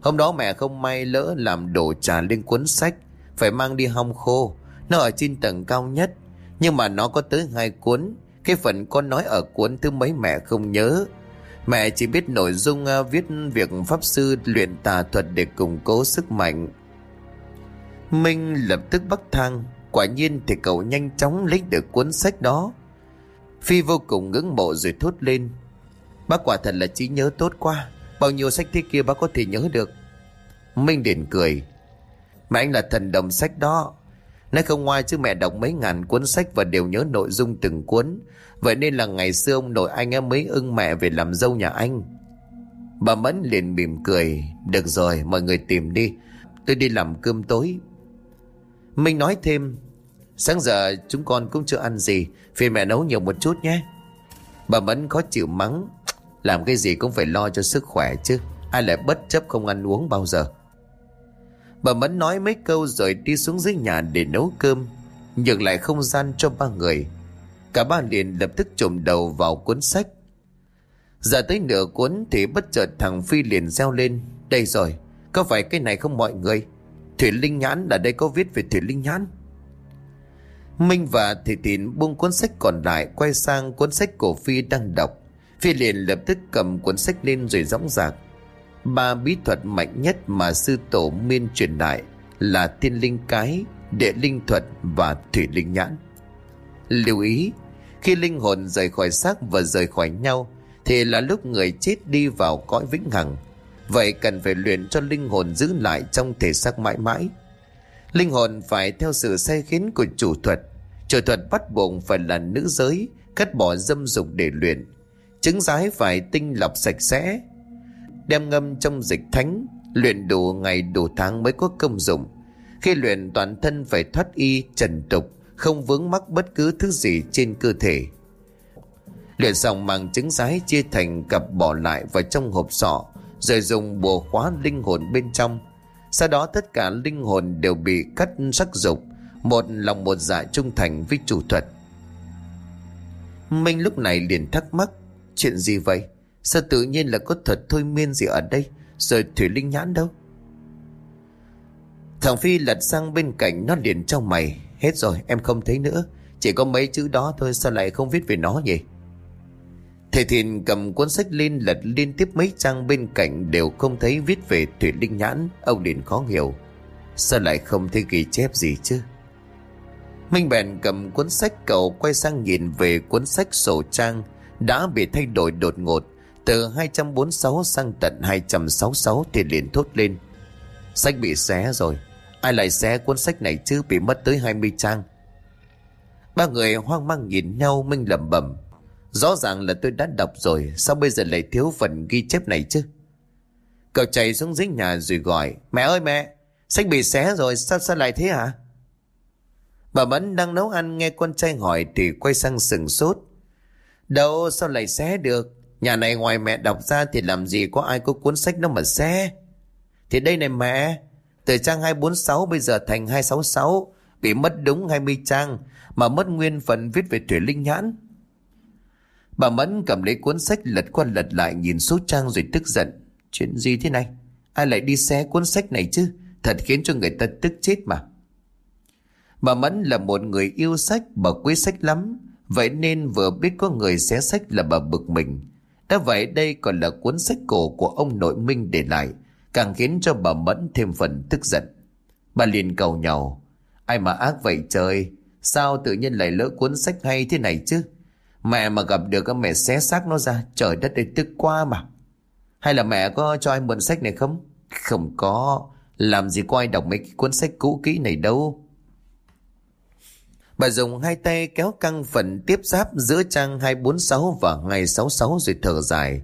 Hôm đó mẹ không may lỡ làm đổ trà lên cuốn sách Phải mang đi hong khô Nó ở trên tầng cao nhất Nhưng mà nó có tới hai cuốn cái phần con nói ở cuốn thứ mấy mẹ không nhớ. Mẹ chỉ biết nội dung à, viết việc pháp sư luyện tà thuật để củng cố sức mạnh. Minh lập tức bắt thang. Quả nhiên thì cậu nhanh chóng lấy được cuốn sách đó. Phi vô cùng ngưỡng mộ rồi thốt lên. Bác quả thật là trí nhớ tốt quá. Bao nhiêu sách thế kia bác có thể nhớ được? Minh Điển cười. Mà anh là thần đồng sách đó. Nói không ngoài chứ mẹ đọc mấy ngàn cuốn sách Và đều nhớ nội dung từng cuốn. Vậy nên là ngày xưa ông nội anh em mới ưng mẹ về làm dâu nhà anh. Bà Mẫn liền mỉm cười. Được rồi, mọi người tìm đi. Tôi đi làm cơm tối. Minh nói thêm. Sáng giờ chúng con cũng chưa ăn gì. Phiền mẹ nấu nhiều một chút nhé. Bà Mẫn khó chịu mắng. Làm cái gì cũng phải lo cho sức khỏe chứ. Ai lại bất chấp không ăn uống bao giờ. Bà Mẫn nói mấy câu rồi đi xuống dưới nhà để nấu cơm Nhường lại không gian cho ba người. Cả ba liền lập tức trộm đầu vào cuốn sách. Giờ tới nửa cuốn thì bất chợt thằng Phi liền reo lên Đây rồi, có phải cái này không mọi người? Thủy Linh Nhãn ở đây có viết về Thủy Linh Nhãn? Minh và Thị Tín buông cuốn sách còn lại Quay sang cuốn sách của Phi đang đọc. Phi liền lập tức cầm cuốn sách lên rồi dõng dạc Ba bí thuật mạnh nhất mà sư tổ miên truyền lại Là tiên linh cái, địa linh thuật và thủy linh nhãn. Lưu ý Khi linh hồn rời khỏi xác và rời khỏi nhau Thì là lúc người chết đi vào cõi vĩnh hằng. Vậy cần phải luyện cho linh hồn giữ lại trong thể xác mãi mãi. Linh hồn phải theo sự say khiến của chủ thuật. Chủ thuật bắt buộc phải là nữ giới Cắt bỏ dâm dục để luyện. Trứng rái phải tinh lọc sạch sẽ Đem ngâm trong dịch thánh, Luyện đủ ngày đủ tháng mới có công dụng. Khi luyện, toàn thân phải thoát y, trần tục, Không vướng mắc bất cứ thứ gì trên cơ thể. Luyện xong mang trứng rái, chia thành cặp bỏ lại vào trong hộp sọ, Rồi dùng bùa khóa linh hồn bên trong. Sau đó tất cả linh hồn đều bị cắt sắc dục, Một lòng một dạ trung thành với chủ thuật. Minh lúc này liền thắc mắc, Chuyện gì vậy? Sao tự nhiên là có thuật thôi miên gì ở đây? Rồi Thủy Linh nhãn đâu? Thằng Phi lật sang bên cạnh, Nó liền trong mày. Hết rồi, em không thấy nữa. Chỉ có mấy chữ đó thôi, sao lại không viết về nó vậy Thầy Thìn cầm cuốn sách lên, lật liên tiếp mấy trang bên cạnh đều không thấy viết về Thủy Linh Nhãn. Ông liền khó hiểu. Sao lại không thấy ghi chép gì chứ? Minh bèn cầm cuốn sách, cậu quay sang nhìn về cuốn sách sổ trang. Đã bị thay đổi đột ngột từ 246 sang tận 266 thì liền thốt lên. Sách bị xé rồi. Ai lại xé cuốn sách này chứ? Bị mất tới 20 trang. Ba người hoang mang nhìn nhau, Minh lẩm bẩm. Rõ ràng là tôi đã đọc rồi. Sao bây giờ lại thiếu phần ghi chép này chứ? Cậu chạy xuống dưới nhà rồi gọi, Mẹ ơi mẹ, Sách bị xé rồi, sao sao lại thế hả? Bà Mẫn đang nấu ăn, nghe con trai hỏi Thì quay sang sừng sốt. Đâu, sao lại xé được? Nhà này ngoài mẹ đọc ra Thì làm gì có ai có cuốn sách nó mà xé Thì đây này mẹ Từ trang 246 bây giờ thành 266 Bị mất đúng 20 trang Mà mất nguyên phần viết về Thủy Linh Nhãn Bà Mẫn cầm lấy cuốn sách lật qua lật lại nhìn số trang rồi tức giận. Chuyện gì thế này? Ai lại đi xé cuốn sách này chứ? Thật khiến cho người ta tức chết mà. Bà Mẫn là một người yêu sách, bà quý sách lắm. Vậy nên vừa biết có người xé sách là bà bực mình. Đã vậy đây còn là cuốn sách cổ của ông nội Minh để lại. Càng khiến cho bà Mẫn thêm phần tức giận. Bà liền cầu nhau. Ai mà ác vậy trời? Sao tự nhiên lại lỡ cuốn sách hay thế này chứ? Mẹ mà gặp được mẹ xé xác nó ra, Trời đất ơi, tức quá mà Hay là mẹ có cho ai mượn sách này không Không có Làm gì có ai đọc mấy cái cuốn sách cũ kỹ này đâu Bà dùng hai tay kéo căng phần tiếp giáp giữa trang 246 và 266 rồi thở dài.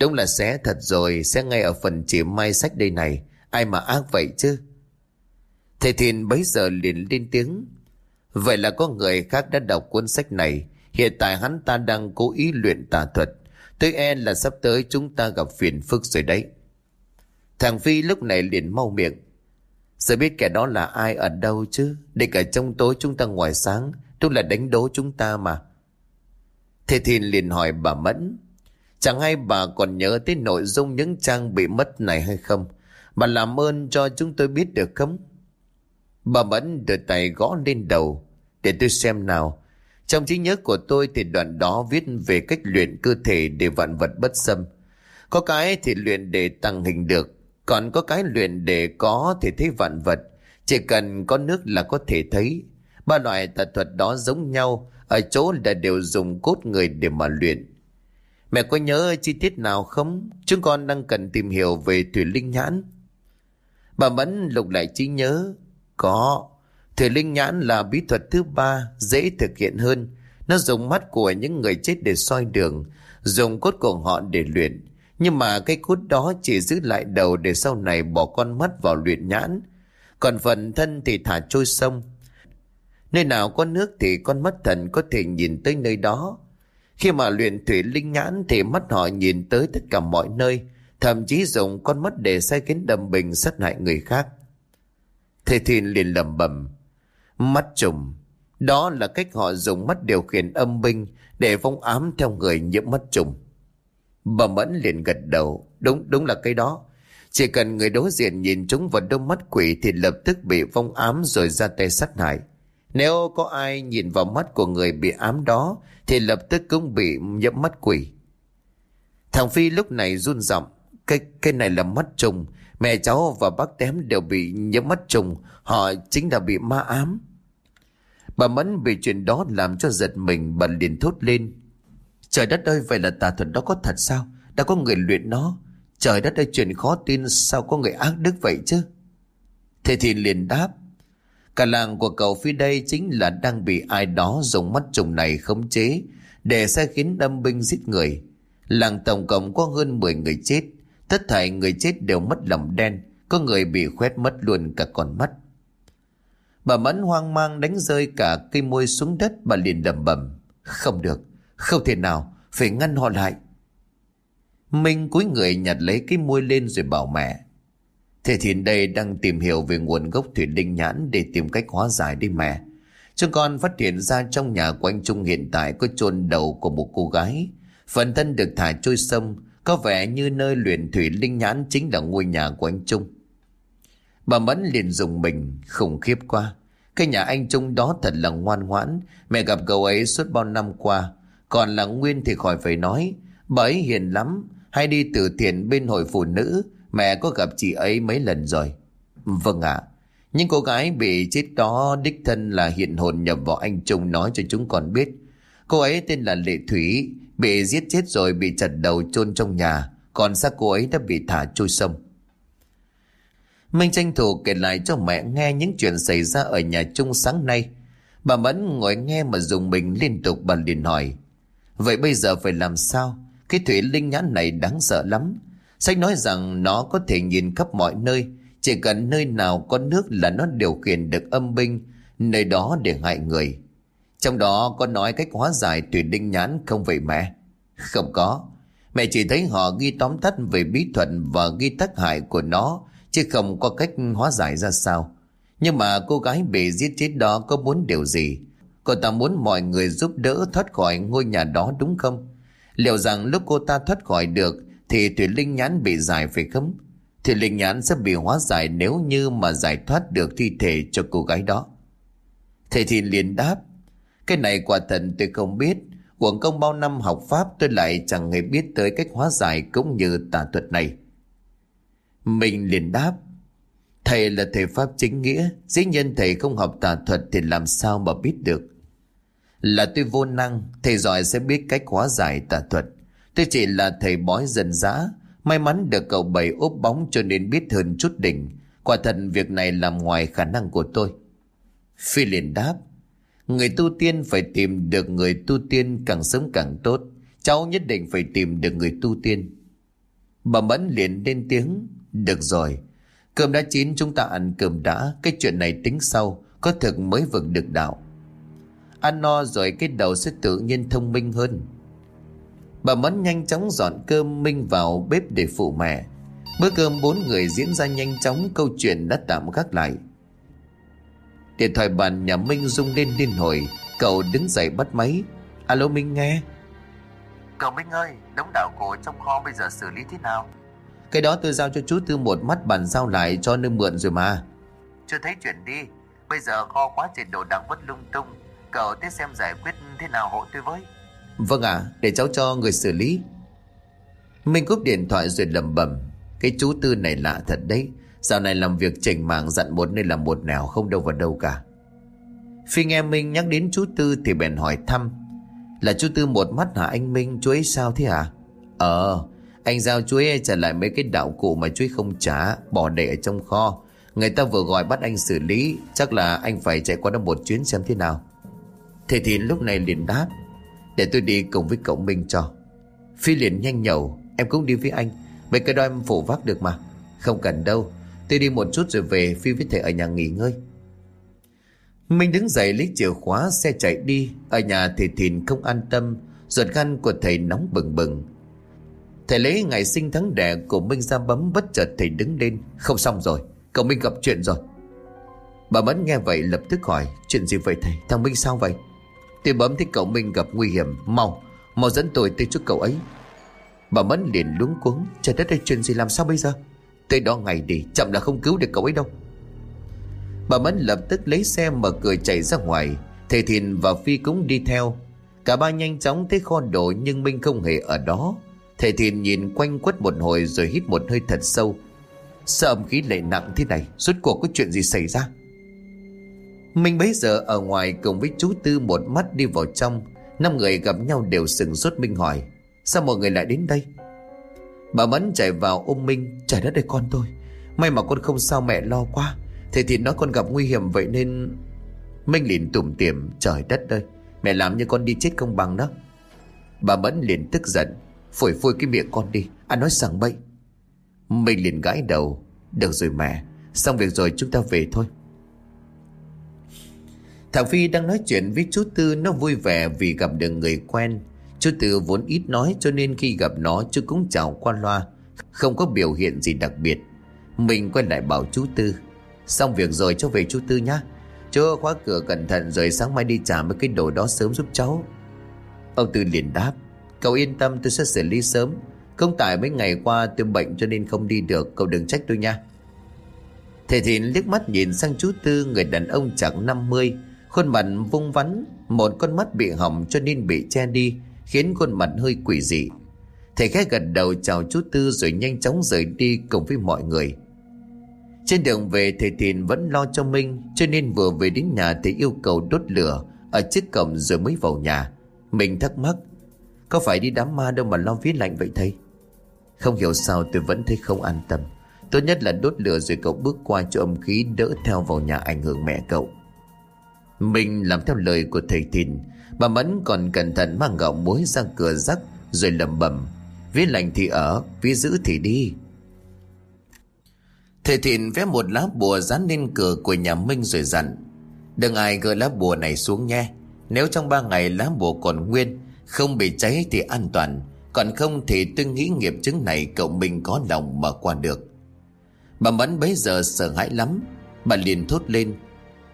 Đúng là xé thật rồi, sẽ ngay ở phần chỉ may sách đây này. Ai mà ác vậy chứ? Thầy Thìn bấy giờ liền lên tiếng. Vậy là có người khác đã đọc cuốn sách này Hiện tại hắn ta đang cố ý luyện tà thuật. Tôi e là sắp tới chúng ta gặp phiền phức rồi đấy. Thằng Phi lúc này liền mau miệng. Giờ biết kẻ đó là ai ở đâu chứ. Để cả trong tối chúng ta ngoài sáng. chúng là đánh đố chúng ta mà. Thế thiên liền hỏi bà Mẫn. Chẳng hay bà còn nhớ tới nội dung những trang bị mất này hay không? Bà làm ơn cho chúng tôi biết được không? Bà Mẫn đưa tay gõ lên đầu. Để tôi xem nào. Trong trí nhớ của tôi thì đoạn đó viết về cách luyện cơ thể để vạn vật bất xâm. Có cái thì luyện để tăng hình được, còn có cái luyện để có thể thấy vạn vật. Chỉ cần có nước là có thể thấy. Ba loại tà thuật đó giống nhau, ở chỗ là đều dùng cốt người để mà luyện. Mẹ có nhớ chi tiết nào không? Chúng con đang cần tìm hiểu về thủy linh nhãn. Bà Mẫn lục lại trí nhớ. Có, Thủy linh nhãn là bí thuật thứ ba, dễ thực hiện hơn. Nó dùng mắt của những người chết để soi đường, dùng cốt của họ để luyện. Nhưng mà cái cốt đó chỉ giữ lại đầu để sau này bỏ con mắt vào luyện nhãn. Còn phần thân thì thả trôi sông. Nơi nào có nước thì con mắt thần có thể nhìn tới nơi đó. Khi mà luyện thủy linh nhãn thì mắt họ nhìn tới tất cả mọi nơi, thậm chí dùng con mắt để sai kiến đầm bình sát hại người khác. Thầy Thìn liền lẩm bẩm Mắt trùng Đó là cách họ dùng mắt điều khiển âm binh Để phong ám theo người nhiễm mắt trùng Bà Mẫn liền gật đầu. Đúng đúng là cái đó. Chỉ cần người đối diện nhìn chúng vào đôi mắt quỷ Thì lập tức bị phong ám rồi ra tay sát hại. Nếu có ai nhìn vào mắt của người bị ám đó, Thì lập tức cũng bị nhiễm mắt quỷ. Thằng Phi lúc này run giọng. Cái cái này là mắt trùng. Mẹ cháu và bác tém đều bị nhiễm mắt trùng. Họ chính là bị ma ám. Bà Mẫn bị chuyện đó làm cho giật mình. Bà liền thốt lên. Trời đất ơi vậy là tà thuật đó có thật sao Đã có người luyện nó Trời đất ơi chuyện khó tin Sao có người ác đức vậy chứ Thế thì liền đáp Cả làng của cậu phía đây chính là đang bị ai đó dùng mắt trùng này khống chế để sẽ khiến đâm binh giết người. Làng tổng cộng có hơn 10 người chết. Tất thảy người chết đều mất lòng đen, có người bị khoét mất luôn cả con mắt. Bà Mẫn hoang mang đánh rơi cả cây môi xuống đất bà liền đầm bầm. Không được, không thể nào, phải ngăn họ lại. Minh cúi người nhặt lấy cái muôi lên rồi bảo mẹ. Thế thì đây đang tìm hiểu về nguồn gốc thủy linh nhãn để tìm cách hóa giải đi mẹ. Chúng con phát hiện ra trong nhà của anh Trung hiện tại có chôn đầu của một cô gái. Phần thân được thả trôi sông, có vẻ như nơi luyện thủy linh nhãn chính là ngôi nhà của anh Trung. Bà Mẫn liền dùng mình, khủng khiếp qua. Cái nhà anh Trung đó thật là ngoan ngoãn, mẹ gặp cậu ấy suốt bao năm qua. Còn là Nguyên thì khỏi phải nói, bà ấy hiền lắm, hay đi từ thiện bên hội phụ nữ, mẹ có gặp chị ấy mấy lần rồi. Vâng ạ, những cô gái bị chết đó đích thân là hiện hồn nhập vào anh Trung nói cho chúng còn biết. Cô ấy tên là Lệ Thủy, bị giết chết rồi bị chặt đầu chôn trong nhà, còn xác cô ấy đã bị thả trôi sông. Minh tranh thủ kể lại cho mẹ nghe những chuyện xảy ra ở nhà Trung sáng nay. Bà Mẫn ngồi nghe mà dùng mình liên tục bà liền hỏi. Vậy bây giờ phải làm sao? Cái thủy linh nhãn này đáng sợ lắm. Sách nói rằng nó có thể nhìn khắp mọi nơi. Chỉ cần nơi nào có nước là nó điều khiển được âm binh, nơi đó để hại người. Trong đó có nói cách hóa giải thủy linh nhãn không vậy mẹ? Không có. Mẹ chỉ thấy họ ghi tóm tắt về bí thuật và ghi tác hại của nó, chứ không có cách hóa giải ra sao. Nhưng mà cô gái bị giết chết đó có muốn điều gì? Cô ta muốn mọi người giúp đỡ thoát khỏi ngôi nhà đó đúng không? Liệu rằng lúc cô ta thoát khỏi được thì thủy linh nhãn bị giải phải không? Thủy linh nhãn sẽ bị hóa giải nếu như mà giải thoát được thi thể cho cô gái đó. Thầy thì liền đáp, cái này quả thật tôi không biết, Quận công bao năm học Pháp tôi lại chẳng hề biết tới cách hóa giải cũng như tà thuật này. Mình liền đáp, thầy là thầy Pháp chính nghĩa, dĩ nhân thầy không học tà thuật thì làm sao mà biết được. Là tôi vô năng, thầy giỏi sẽ biết cách hóa giải tà thuật. Tôi chỉ là thầy bói dân dã, may mắn được cậu bảy úp bóng cho nên biết hơn chút đỉnh. Quả thật việc này làm ngoài khả năng của tôi. Phi liền đáp, người tu tiên phải tìm được người tu tiên càng sớm càng tốt. Cháu nhất định phải tìm được người tu tiên. Bà Mẫn liền lên tiếng, được rồi. Cơm đã chín chúng ta ăn cơm đã, cái chuyện này tính sau, có thực mới vực được đạo. Ăn no rồi cái đầu sẽ tự nhiên thông minh hơn. Bà Mẫn nhanh chóng dọn cơm Minh vào bếp để phụ mẹ. Bữa cơm bốn người diễn ra nhanh chóng Câu chuyện đã tạm gác lại. Điện thoại bàn nhà Minh rung lên liên hồi Cậu đứng dậy bắt máy. Alo Minh nghe. Cậu Minh ơi Đống đảo cổ trong kho bây giờ xử lý thế nào? Cái đó tôi giao cho chú Tư một mắt bàn giao lại cho nơi mượn rồi mà. Chưa thấy chuyện đi. Bây giờ kho quá trình đồ đạc vất lung tung Cậu tiếp xem giải quyết thế nào hộ tôi với. Vâng ạ, để cháu cho người xử lý. Minh cúp điện thoại rồi lầm bầm Cái chú Tư này lạ thật đấy. Dạo này làm việc chỉnh mạng dặn một nơi làm một nào không đâu vào đâu cả. Phi nghe Minh nhắc đến chú Tư thì bèn hỏi thăm, Là chú Tư một mắt hả anh Minh? Chú ấy sao thế hả? Ờ Anh giao chú ấy trả lại mấy cái đạo cụ mà chú ấy không trả, Bỏ để ở trong kho. Người ta vừa gọi bắt anh xử lý, Chắc là anh phải chạy qua đó một chuyến xem thế nào. Thầy thì lúc này liền đáp, Để tôi đi cùng với cậu Minh cho. Phi liền nhanh nhậu Em cũng đi với anh, Mấy cái đó em phủ vác được mà. Không cần đâu, Tôi đi một chút rồi về, Phi với thầy ở nhà nghỉ ngơi. Minh đứng dậy lấy chìa khóa, xe chạy đi. Ở nhà thì thìn không an tâm, Ruột gan của thầy nóng bừng bừng. Thầy lấy ngày sinh tháng đẻ của Minh ra bấm, bất chợt thầy đứng lên. Không xong rồi, Cậu Minh gặp chuyện rồi. Bà Mẫn nghe vậy lập tức hỏi, Chuyện gì vậy thầy? Thằng Minh sao vậy? Tôi bấm thấy cậu Minh gặp nguy hiểm, Mau Mau dẫn tôi tới chỗ cậu ấy. Bà Mẫn liền luống cuống, Trời đất ơi, chuyện gì làm sao bây giờ? Tới đó ngày đi, Chậm là không cứu được cậu ấy đâu. Bà Mẫn lập tức lấy xe mở cửa chạy ra ngoài. Thầy Thìn và Phi cũng đi theo. Cả ba nhanh chóng tới kho đồ Nhưng Minh không hề ở đó. Thầy Thìn nhìn quanh quất một hồi Rồi hít một hơi thật sâu. Sợ âm khí lại nặng thế này? Suốt cuộc có chuyện gì xảy ra? Minh bấy giờ ở ngoài cùng với chú Tư một mắt đi vào trong. Năm người gặp nhau đều sừng sốt Minh hỏi, Sao mọi người lại đến đây? Bà Mẫn chạy vào ôm Minh, Trời đất ơi con tôi, May mà con không sao mẹ lo quá. Thế thì nói con gặp nguy hiểm vậy nên Minh liền tủm tỉm, Trời đất ơi, Mẹ làm như con đi chết công bằng đó. Bà Mẫn liền tức giận Phổi phôi cái miệng con đi Anh nói sẵn bậy. Minh liền gãi đầu, Được rồi mẹ, Xong việc rồi chúng ta về thôi. Thảo Phi đang nói chuyện với chú Tư, Nó vui vẻ vì gặp được người quen. Chú Tư vốn ít nói cho nên khi gặp nó, chú cũng chào qua loa, Không có biểu hiện gì đặc biệt. Mình quay lại bảo chú Tư, Xong việc rồi, cháu về chú Tư nhá. Chú khóa cửa cẩn thận rồi sáng mai đi trả mấy cái đồ đó sớm giúp cháu. Ông Tư liền đáp, Cậu yên tâm, tôi sẽ xử lý sớm. Không tại mấy ngày qua tôi bệnh cho nên không đi được, Cậu đừng trách tôi nha. Thầy Thìn liếc mắt nhìn sang chú Tư, Người đàn ông chẳng 50 Khuôn mặt vung vắn, Một con mắt bị hỏng cho nên bị che đi, Khiến khuôn mặt hơi quỷ dị. Thầy khẽ gật đầu chào chú Tư Rồi nhanh chóng rời đi cùng với mọi người. Trên đường về, thầy Thìn vẫn lo cho Minh, Cho nên vừa về đến nhà Thầy yêu cầu đốt lửa Ở chiếc cổng rồi mới vào nhà. Mình thắc mắc, Có phải đi đám ma đâu mà lo viết lạnh vậy thầy? Không hiểu sao tôi vẫn thấy không an tâm. Tốt nhất là đốt lửa rồi cậu bước qua cho âm khí đỡ theo vào nhà ảnh hưởng mẹ cậu mình làm theo lời của thầy Thìn, Bà Mẫn còn cẩn thận mang gạo muối ra cửa rắc Rồi lầm bầm Vía lành thì ở Vía giữ thì đi. Thầy Thìn vẽ một lá bùa dán lên cửa của nhà Minh rồi dặn, Đừng ai gỡ lá bùa này xuống nhé. Nếu trong ba ngày lá bùa còn nguyên, Không bị cháy thì an toàn. Còn không thì tôi nghĩ nghiệp chứng này Cậu Minh có lòng mà qua được. Bà Mẫn bấy giờ sợ hãi lắm, Bà liền thốt lên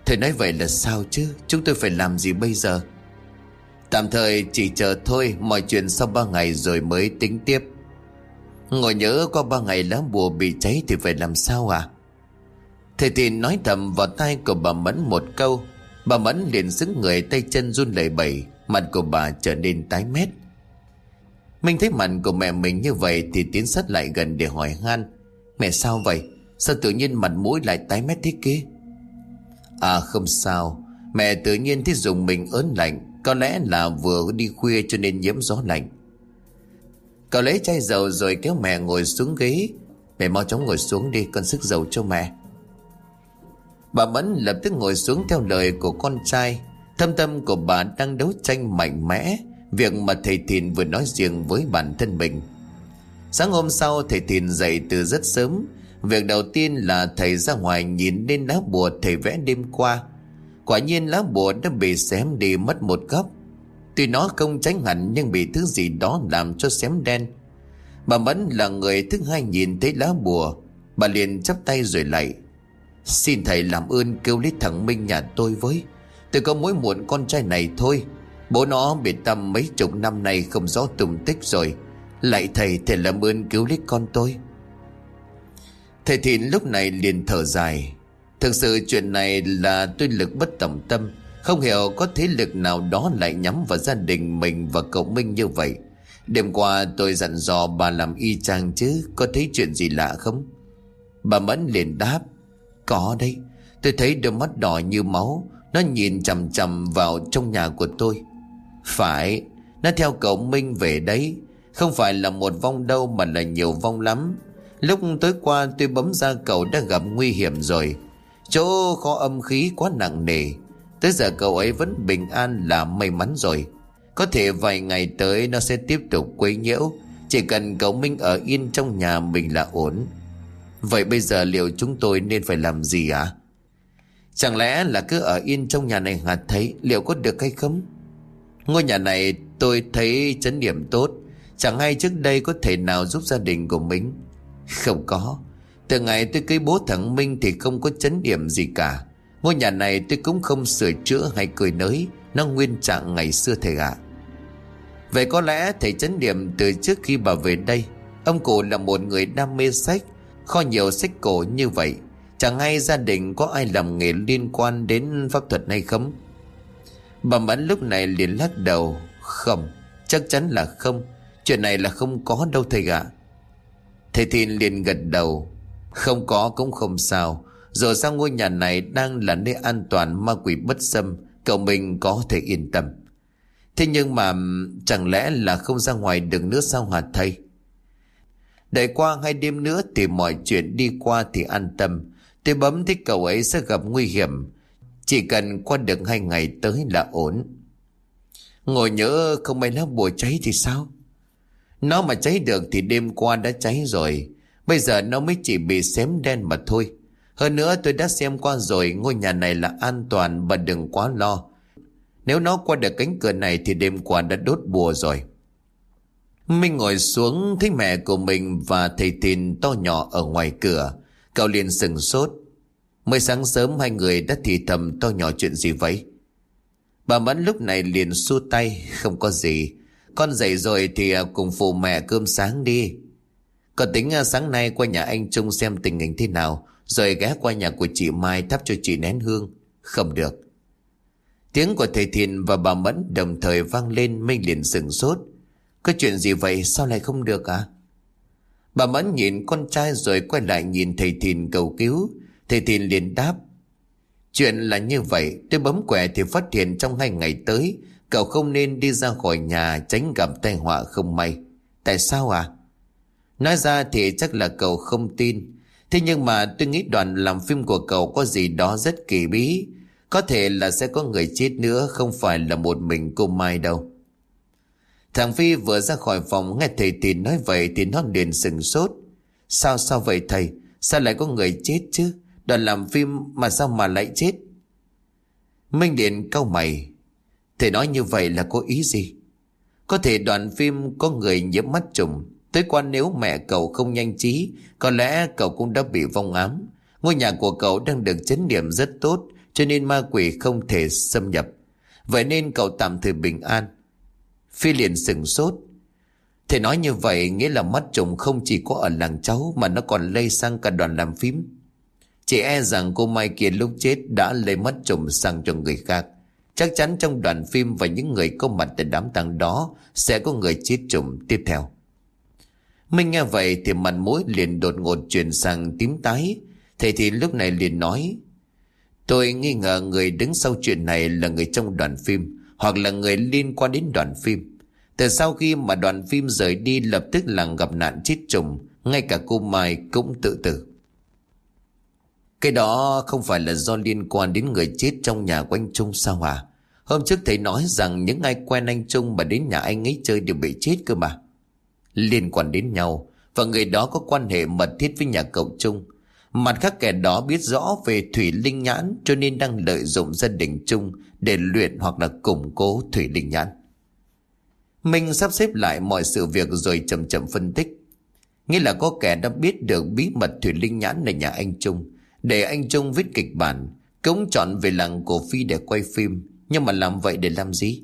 Thầy nói vậy là sao chứ? Chúng tôi phải làm gì bây giờ? Tạm thời chỉ chờ thôi, Mọi chuyện sau ba ngày rồi mới tính tiếp. Ngồi nhớ qua ba ngày lá bùa bị cháy Thì phải làm sao à? Thầy thì nói thầm vào tay của bà Mẫn một câu. Bà Mẫn liền xứng người tay chân run lẩy bẩy, Mặt của bà trở nên tái mét. Mình thấy mặt của mẹ mình như vậy Thì tiến sát lại gần để hỏi han. Mẹ sao vậy? Sao tự nhiên mặt mũi lại tái mét thế kia? À không sao. Mẹ tự nhiên thấy dùng mình ớn lạnh. Có lẽ là vừa đi khuya cho nên nhiễm gió lạnh. Cậu lấy chai dầu rồi kéo mẹ ngồi xuống ghế. Mẹ mau chóng ngồi xuống đi, Con sức dầu cho mẹ. Bà Mẫn lập tức ngồi xuống theo lời của con trai. Thâm tâm của bà đang đấu tranh mạnh mẽ. Việc mà thầy Thìn vừa nói riêng với bản thân mình. Sáng hôm sau, thầy Thìn dậy từ rất sớm. Việc đầu tiên là thầy ra ngoài nhìn lên lá bùa thầy vẽ đêm qua. Quả nhiên lá bùa đã bị xém đi mất một góc. Tuy nó không tránh hẳn nhưng bị thứ gì đó làm cho xém đen. Bà Mẫn là người thứ hai nhìn thấy lá bùa. Bà liền chắp tay rồi lạy Xin thầy làm ơn kêu lấy thằng Minh nhà tôi với. Tôi có mối muộn con trai này thôi. Bố nó bị tâm mấy chục năm nay không rõ tùng tích rồi. Lại thầy thầy làm ơn cứu lấy con tôi. Thầy Thìn lúc này liền thở dài. Thực sự chuyện này là tôi lực bất tầm tâm. Không hiểu có thế lực nào đó lại nhắm vào gia đình mình và cậu Minh như vậy. Đêm qua tôi dặn dò bà làm y chang chứ, Có thấy chuyện gì lạ không? Bà Mẫn liền đáp, Có đấy. Tôi thấy đôi mắt đỏ như máu, Nó nhìn chằm chằm vào trong nhà của tôi. Phải, Nó theo cậu Minh về đấy. Không phải là một vong đâu mà là nhiều vong lắm. Lúc tối qua tôi bấm ra cậu đã gặp nguy hiểm rồi. Chỗ kho âm khí quá nặng nề. Tới giờ cậu ấy vẫn bình an là may mắn rồi. Có thể vài ngày tới nó sẽ tiếp tục quấy nhiễu. Chỉ cần cậu Minh ở yên trong nhà mình là ổn. Vậy bây giờ liệu chúng tôi nên phải làm gì ạ? À? Chẳng lẽ là cứ ở yên trong nhà này hạt thấy liệu có được hay không? Ngôi nhà này tôi thấy chấn điểm tốt. Chẳng hay trước đây có thể nào giúp gia đình của mình không có. Từ ngày tôi cưới bố thằng Minh Thì không có chấn điểm gì cả. Ngôi nhà này tôi cũng không sửa chữa hay cười nới. Nó nguyên trạng ngày xưa thầy ạ. Vậy có lẽ thầy chấn điểm từ trước khi bà về đây. Ông cụ là một người đam mê sách, Kho nhiều sách cổ như vậy. Chẳng hay gia đình có ai làm nghề liên quan đến pháp thuật hay không? Bà Mẫn lúc này liền lắc đầu. Không, Chắc chắn là không. Chuyện này là không có đâu thầy ạ. Thầy Thìn liền gật đầu. Không có cũng không sao. Dù sao ngôi nhà này đang là nơi an toàn ma quỷ bất xâm, Cậu mình có thể yên tâm. Thế nhưng mà chẳng lẽ là không ra ngoài được nữa sao hả thầy? Đợi qua hai đêm nữa thì mọi chuyện đi qua thì an tâm. Tôi bấm thích cậu ấy sẽ gặp nguy hiểm. Chỉ cần qua được hai ngày tới là ổn. Ngồi nhớ không may lá bùa cháy thì sao? Nó mà cháy được thì đêm qua đã cháy rồi Bây giờ nó mới chỉ bị xém đen mà thôi Hơn nữa tôi đã xem qua rồi Ngôi nhà này là an toàn và đừng quá lo Nếu nó qua được cánh cửa này Thì đêm qua đã đốt bùa rồi Minh ngồi xuống thấy mẹ của mình và thầy tin to nhỏ ở ngoài cửa. Cậu liền sừng sốt. Mới sáng sớm hai người đã thì thầm to nhỏ chuyện gì vậy? Bà Mẫn lúc này liền xua tay, không có gì. Con dậy rồi thì à, cùng phụ mẹ cơm sáng đi. Còn tính à, sáng nay qua nhà anh Trung xem tình hình thế nào, rồi ghé qua nhà của chị Mai thắp cho chị nén hương. Không được. Tiếng của thầy Thìn và bà Mẫn đồng thời vang lên Minh liền sừng sốt. Có chuyện gì vậy sao lại không được à? Bà Mẫn nhìn con trai rồi quay lại nhìn thầy Thìn cầu cứu. Thầy Thìn liền đáp. Chuyện là như vậy, tôi bấm quẻ thì phát hiện trong hai ngày tới, cậu không nên đi ra khỏi nhà tránh gặp tai họa không may. Tại sao à? Nói ra thì chắc là cậu không tin. Thế nhưng mà tôi nghĩ đoàn làm phim của cậu có gì đó rất kỳ bí. Có thể là sẽ có người chết nữa, không phải là một mình cô Mai đâu. Thằng Phi vừa ra khỏi phòng nghe thầy Tìn nói vậy thì nó liền sừng sốt. Sao sao vậy thầy? Sao lại có người chết chứ? Đoàn làm phim mà sao mà lại chết? Minh Điện câu mày. Thầy nói như vậy là có ý gì? Có thể đoàn phim có người nhiễm mắt trùng. Tới quan nếu mẹ cậu không nhanh trí, có lẽ cậu cũng đã bị vong ám. Ngôi nhà của cậu đang được chấn điểm rất tốt, cho nên ma quỷ không thể xâm nhập. Vậy nên cậu tạm thời bình an. Phi liền sừng sốt. Thầy nói như vậy nghĩa là mắt trùng không chỉ có ở làng cháu mà nó còn lây sang cả đoàn làm phím. Chỉ e rằng cô Mai kia lúc chết đã lây mắt trùng sang cho người khác. Chắc chắn trong đoàn phim và những người có mặt tại đám tang đó sẽ có người chết trùng tiếp theo. Minh nghe vậy thì mặt mũi liền đột ngột chuyển sang tím tái. Thầy thì lúc này liền nói Tôi nghi ngờ người đứng sau chuyện này là người trong đoàn phim hoặc là người liên quan đến đoàn phim. Từ sau khi mà đoàn phim rời đi lập tức là gặp nạn chết trùng, ngay cả cô Mai cũng tự tử. Cái đó không phải là do liên quan đến người chết trong nhà của anh Trung sao à? Hôm trước thầy nói rằng những ai quen anh Trung mà đến nhà anh ấy chơi đều bị chết cơ mà. Liên quan đến nhau, và người đó có quan hệ mật thiết với nhà cậu Trung. Mặt khác kẻ đó biết rõ về Thủy Linh Nhãn cho nên đang lợi dụng gia đình trung để luyện hoặc là củng cố Thủy Linh Nhãn. Mình sắp xếp lại mọi sự việc rồi chậm chậm phân tích. Nghĩa là có kẻ đã biết được bí mật Thủy Linh Nhãn là nhà anh Trung. Để anh Trung viết kịch bản, cống chọn về làng cổ phi để quay phim. Nhưng mà làm vậy để làm gì?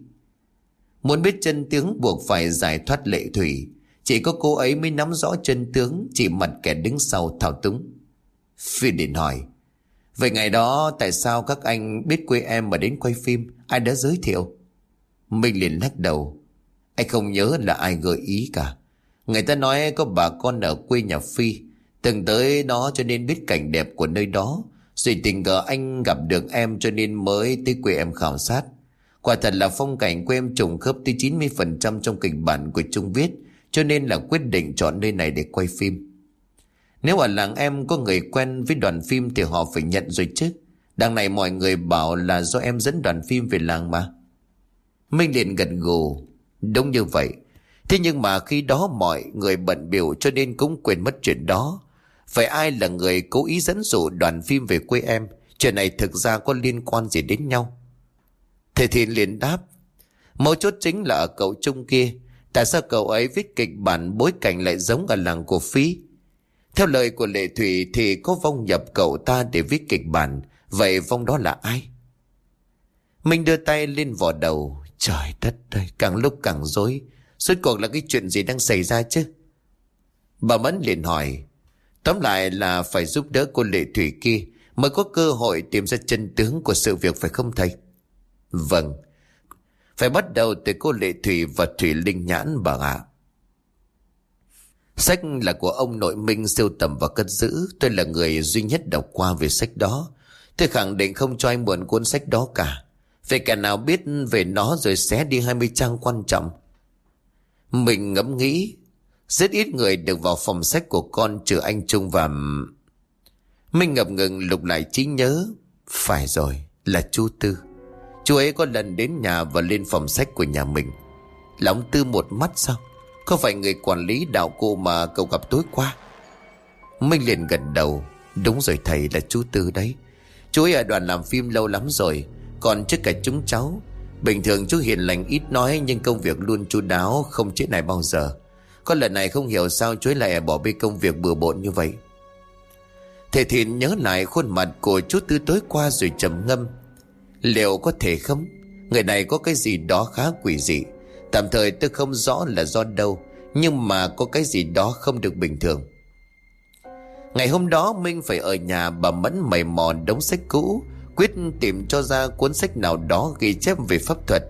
Muốn biết chân tướng buộc phải giải thoát lệ thủy. Chỉ có cô ấy mới nắm rõ chân tướng, chỉ mặt kẻ đứng sau thao túng. Phi điện hỏi Vậy ngày đó tại sao các anh biết quê em mà đến quay phim Ai đã giới thiệu Minh liền lắc đầu Anh không nhớ là ai gợi ý cả Người ta nói có bà con ở quê nhà Phi Từng tới đó cho nên biết cảnh đẹp của nơi đó Rồi tình cờ anh gặp được em cho nên mới tới quê em khảo sát Quả thật là phong cảnh quê em trùng khớp tới 90% trong kịch bản của Trung viết, Cho nên là quyết định chọn nơi này để quay phim nếu ở làng em có người quen với đoàn phim thì họ phải nhận rồi chứ. Đằng này mọi người bảo là do em dẫn đoàn phim về làng mà. Minh liền gật gù. Đúng như vậy. Thế nhưng mà khi đó mọi người bận biểu cho nên cũng quên mất chuyện đó. Vậy ai là người cố ý dẫn dụ đoàn phim về quê em? Chuyện này thực ra có liên quan gì đến nhau? Thầy Thiên liền đáp. Mấu chốt chính là ở cậu Trung kia. Tại sao cậu ấy viết kịch bản bối cảnh lại giống ở làng của Phi? Theo lời của Lệ Thủy thì có vong nhập cậu ta để viết kịch bản Vậy vong đó là ai? Minh đưa tay lên vò đầu. Trời đất ơi, càng lúc càng rối Suốt cuộc là cái chuyện gì đang xảy ra chứ? Bà Mẫn liền hỏi. Tóm lại là phải giúp đỡ cô Lệ Thủy kia mới có cơ hội tìm ra chân tướng của sự việc phải không thầy? Vâng. Phải bắt đầu từ cô Lệ Thủy và Thủy Linh Nhãn bà ạ. Sách là của ông nội Minh siêu tầm và cất giữ. Tôi là người duy nhất đọc qua về sách đó. Tôi khẳng định không cho anh mượn cuốn sách đó cả. Về cả nào biết về nó rồi xé đi 20 trang quan trọng. Mình ngẫm nghĩ. Rất ít người được vào phòng sách của con trừ anh Trung và... Minh ngập ngừng lục lại trí nhớ. Phải rồi, là chú Tư. Chú ấy có lần đến nhà và lên phòng sách của nhà mình. lóng Tư một mắt sao? có phải người quản lý đạo cô mà cậu gặp tối qua Minh liền gần đầu Đúng rồi thầy là chú Tư đấy Chú ấy ở đoàn làm phim lâu lắm rồi Còn trước cả chúng cháu Bình thường chú hiền lành ít nói Nhưng công việc luôn chu đáo Không chết này bao giờ con lần này không hiểu sao chuối lại bỏ bê công việc bừa bộn như vậy. Thầy Thìn nhớ lại khuôn mặt của chú Tư tối qua rồi trầm ngâm. Liệu có thể không? Người này có cái gì đó khá quỷ dị. Tạm thời tôi không rõ là do đâu, Nhưng mà có cái gì đó không được bình thường. Ngày hôm đó Minh phải ở nhà bà Mẫn mày mò đống sách cũ, Quyết tìm cho ra cuốn sách nào đó ghi chép về pháp thuật.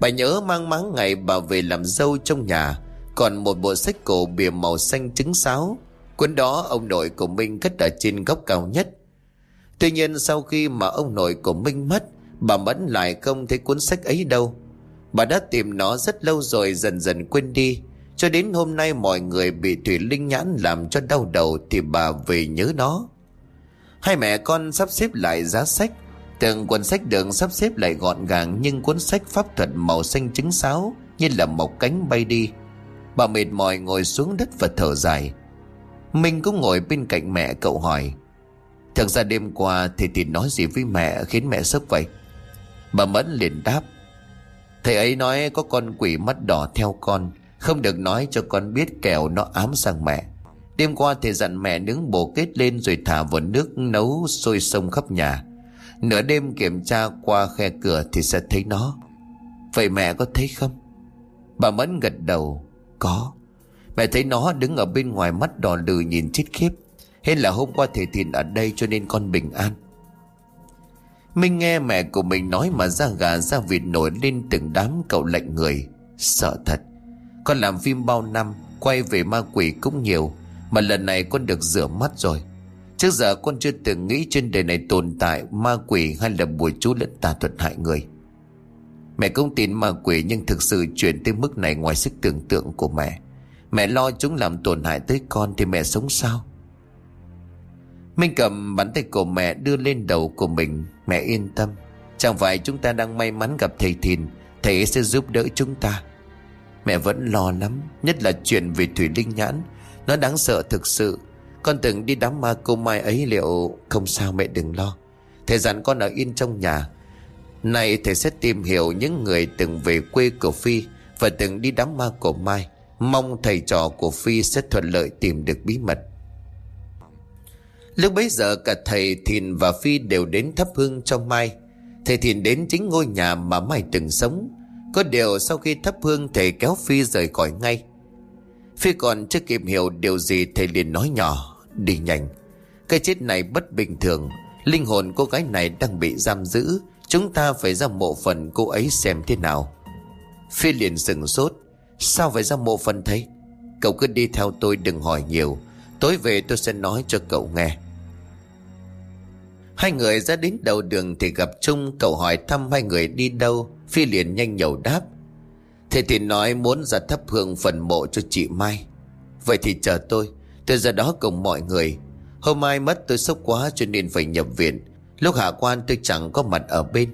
Bà nhớ mang máng ngày bà về làm dâu trong nhà còn một bộ sách cổ bìa màu xanh trứng sáo. Cuốn đó, ông nội của Minh cất ở trên góc cao nhất. Tuy nhiên, sau khi mà ông nội của Minh mất, Bà Mẫn lại không thấy cuốn sách ấy đâu. Bà đã tìm nó rất lâu rồi, dần dần quên đi. Cho đến hôm nay mọi người bị Thủy Linh Nhãn làm cho đau đầu Thì bà về nhớ nó. Hai mẹ con sắp xếp lại giá sách. Từng cuốn sách đường sắp xếp lại gọn gàng, Nhưng cuốn sách pháp thuật màu xanh trứng sáo Như là một cánh bay đi. Bà mệt mỏi ngồi xuống đất và thở dài. Mình cũng ngồi bên cạnh mẹ, cậu hỏi. Thật ra đêm qua thì thì nói gì với mẹ khiến mẹ sốc vậy? Bà Mẫn liền đáp. Thầy ấy nói có con quỷ mắt đỏ theo con, Không được nói cho con biết kẻo nó ám sang mẹ. Đêm qua thầy dặn mẹ nướng bồ kết lên rồi thả vào nước nấu sôi sông khắp nhà. Nửa đêm kiểm tra qua khe cửa thì sẽ thấy nó. Vậy mẹ có thấy không? Bà Mẫn gật đầu. Có Mẹ thấy nó đứng ở bên ngoài mắt đỏ lừ nhìn chết khiếp Hay là hôm qua thầy Thìn ở đây cho nên con bình an Minh nghe mẹ của mình nói mà da gà da vịt nổi lên từng đám cậu lạnh người. Sợ thật. Con làm phim bao năm, quay về ma quỷ cũng nhiều. Mà lần này con được rửa mắt rồi. Trước giờ con chưa từng nghĩ trên đời này tồn tại ma quỷ hay là bùa chú lẫn tà thuật hại người. Mẹ cũng tin ma quỷ nhưng thực sự chuyển tới mức này ngoài sức tưởng tượng của mẹ. Mẹ lo chúng làm tổn hại tới con thì mẹ sống sao? Minh cầm bàn tay của mẹ đưa lên đầu của mình. Mẹ yên tâm. Chẳng phải chúng ta đang may mắn gặp thầy Thìn. Thầy sẽ giúp đỡ chúng ta. Mẹ vẫn lo lắm, Nhất là chuyện về Thủy Linh Nhãn. Nó đáng sợ thực sự. Con từng đi đám ma cô Mai ấy liệu Không sao mẹ đừng lo. Thầy dặn con ở yên trong nhà này thầy sẽ tìm hiểu những người từng về quê của Phi Và từng đi đám ma của Mai Mong thầy trò của Phi sẽ thuận lợi tìm được bí mật Lúc bấy giờ cả thầy Thìn và Phi đều đến thắp hương cho Mai. Thầy Thìn đến chính ngôi nhà mà Mai từng sống. Có điều sau khi thắp hương, thầy kéo Phi rời khỏi ngay. Phi còn chưa kịp hiểu điều gì, thầy liền nói nhỏ. Đi nhanh. Cái chết này bất bình thường. Linh hồn cô gái này đang bị giam giữ. Chúng ta phải ra mộ phần cô ấy xem thế nào. Phi liền sừng sốt. Sao phải ra mộ phần thấy? Cậu cứ đi theo tôi đừng hỏi nhiều. Tối về tôi sẽ nói cho cậu nghe. Hai người ra đến đầu đường thì gặp Trung, Cậu hỏi thăm hai người đi đâu Phi liền nhanh nhậu đáp Thế thì nói muốn ra thắp hương phần mộ cho chị Mai Vậy thì chờ tôi Tôi ra đó cùng mọi người Hôm mai mất tôi sốc quá cho nên phải nhập viện Lúc hạ quan tôi chẳng có mặt ở bên.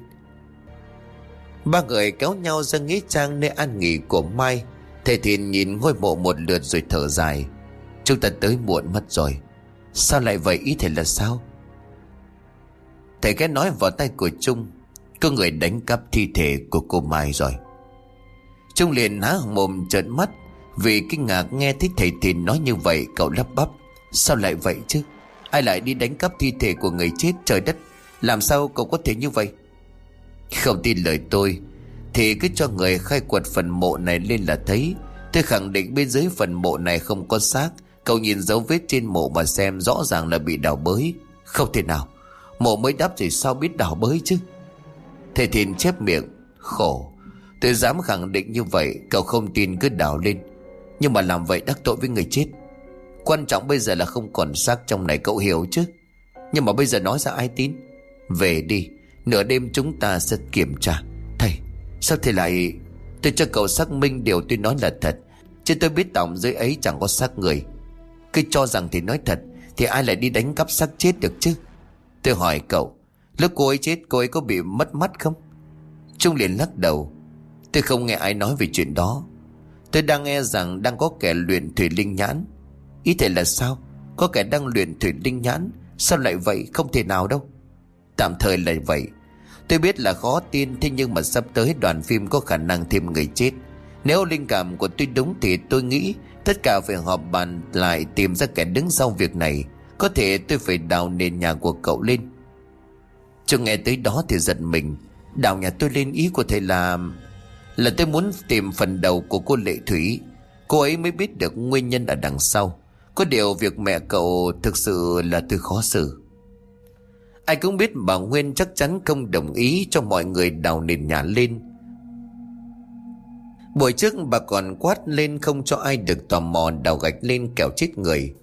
Ba người kéo nhau ra nghĩa trang nơi an nghỉ của Mai. Thầy Thìn nhìn ngôi mộ một lượt rồi thở dài. Chúng ta tới muộn mất rồi. Sao lại vậy ý thầy là sao? Thầy ghé nói vào tay của Trung. Có người đánh cắp thi thể của cô Mai rồi. Trung liền há mồm trợn mắt. Vì kinh ngạc nghe thấy thầy Thìn nói như vậy, Cậu lắp bắp. Sao lại vậy chứ? Ai lại đi đánh cắp thi thể của người chết trời đất? Làm sao cậu có thể như vậy? Không tin lời tôi, Thì cứ cho người khai quật phần mộ này lên là thấy. Tôi khẳng định bên dưới phần mộ này không có xác. Cậu nhìn dấu vết trên mộ mà xem rõ ràng là bị đào bới. Không thể nào, Mộ mới đắp thì sao biết đào bới chứ? Thầy Thìn chép miệng, Khổ. Tôi dám khẳng định như vậy, Cậu không tin cứ đào lên. Nhưng mà làm vậy đắc tội với người chết. Quan trọng bây giờ là không còn xác trong này, cậu hiểu chứ? Nhưng mà bây giờ nói ra ai tin? Về đi, Nửa đêm chúng ta sẽ kiểm tra. Thầy, Sao thầy lại Tôi cho cậu xác minh điều tôi nói là thật, Chứ tôi biết tổng dưới ấy chẳng có xác người. Cứ cho rằng thì nói thật, Thì ai lại đi đánh cắp xác chết được chứ? Tôi hỏi cậu, Lúc cô ấy chết, cô ấy có bị mất mắt không? Trung liền lắc đầu. Tôi không nghe ai nói về chuyện đó. Tôi đang nghe rằng đang có kẻ luyện thủy linh nhãn. Ý thể là sao? Có kẻ đang luyện thủy linh nhãn, Sao lại vậy? Không thể nào đâu. Tạm thời là vậy. Tôi biết là khó tin, Thế nhưng mà sắp tới đoàn phim có khả năng thêm người chết. Nếu linh cảm của tôi đúng thì tôi nghĩ Tất cả phải họp bàn lại tìm ra kẻ đứng sau việc này. Có thể tôi phải đào nền nhà của cậu lên. Cho nghe tới đó thì giật mình. Đào nhà tôi lên ý của thầy là Là tôi muốn tìm phần đầu của cô Lệ Thủy. Cô ấy mới biết được nguyên nhân ở đằng sau. Có điều việc mẹ cậu thực sự là tôi khó xử. Ai cũng biết bà Nguyên chắc chắn không đồng ý cho mọi người đào nền nhà lên. Buổi trước bà còn quát lên không cho ai được tò mò đào gạch lên kẻo chết người.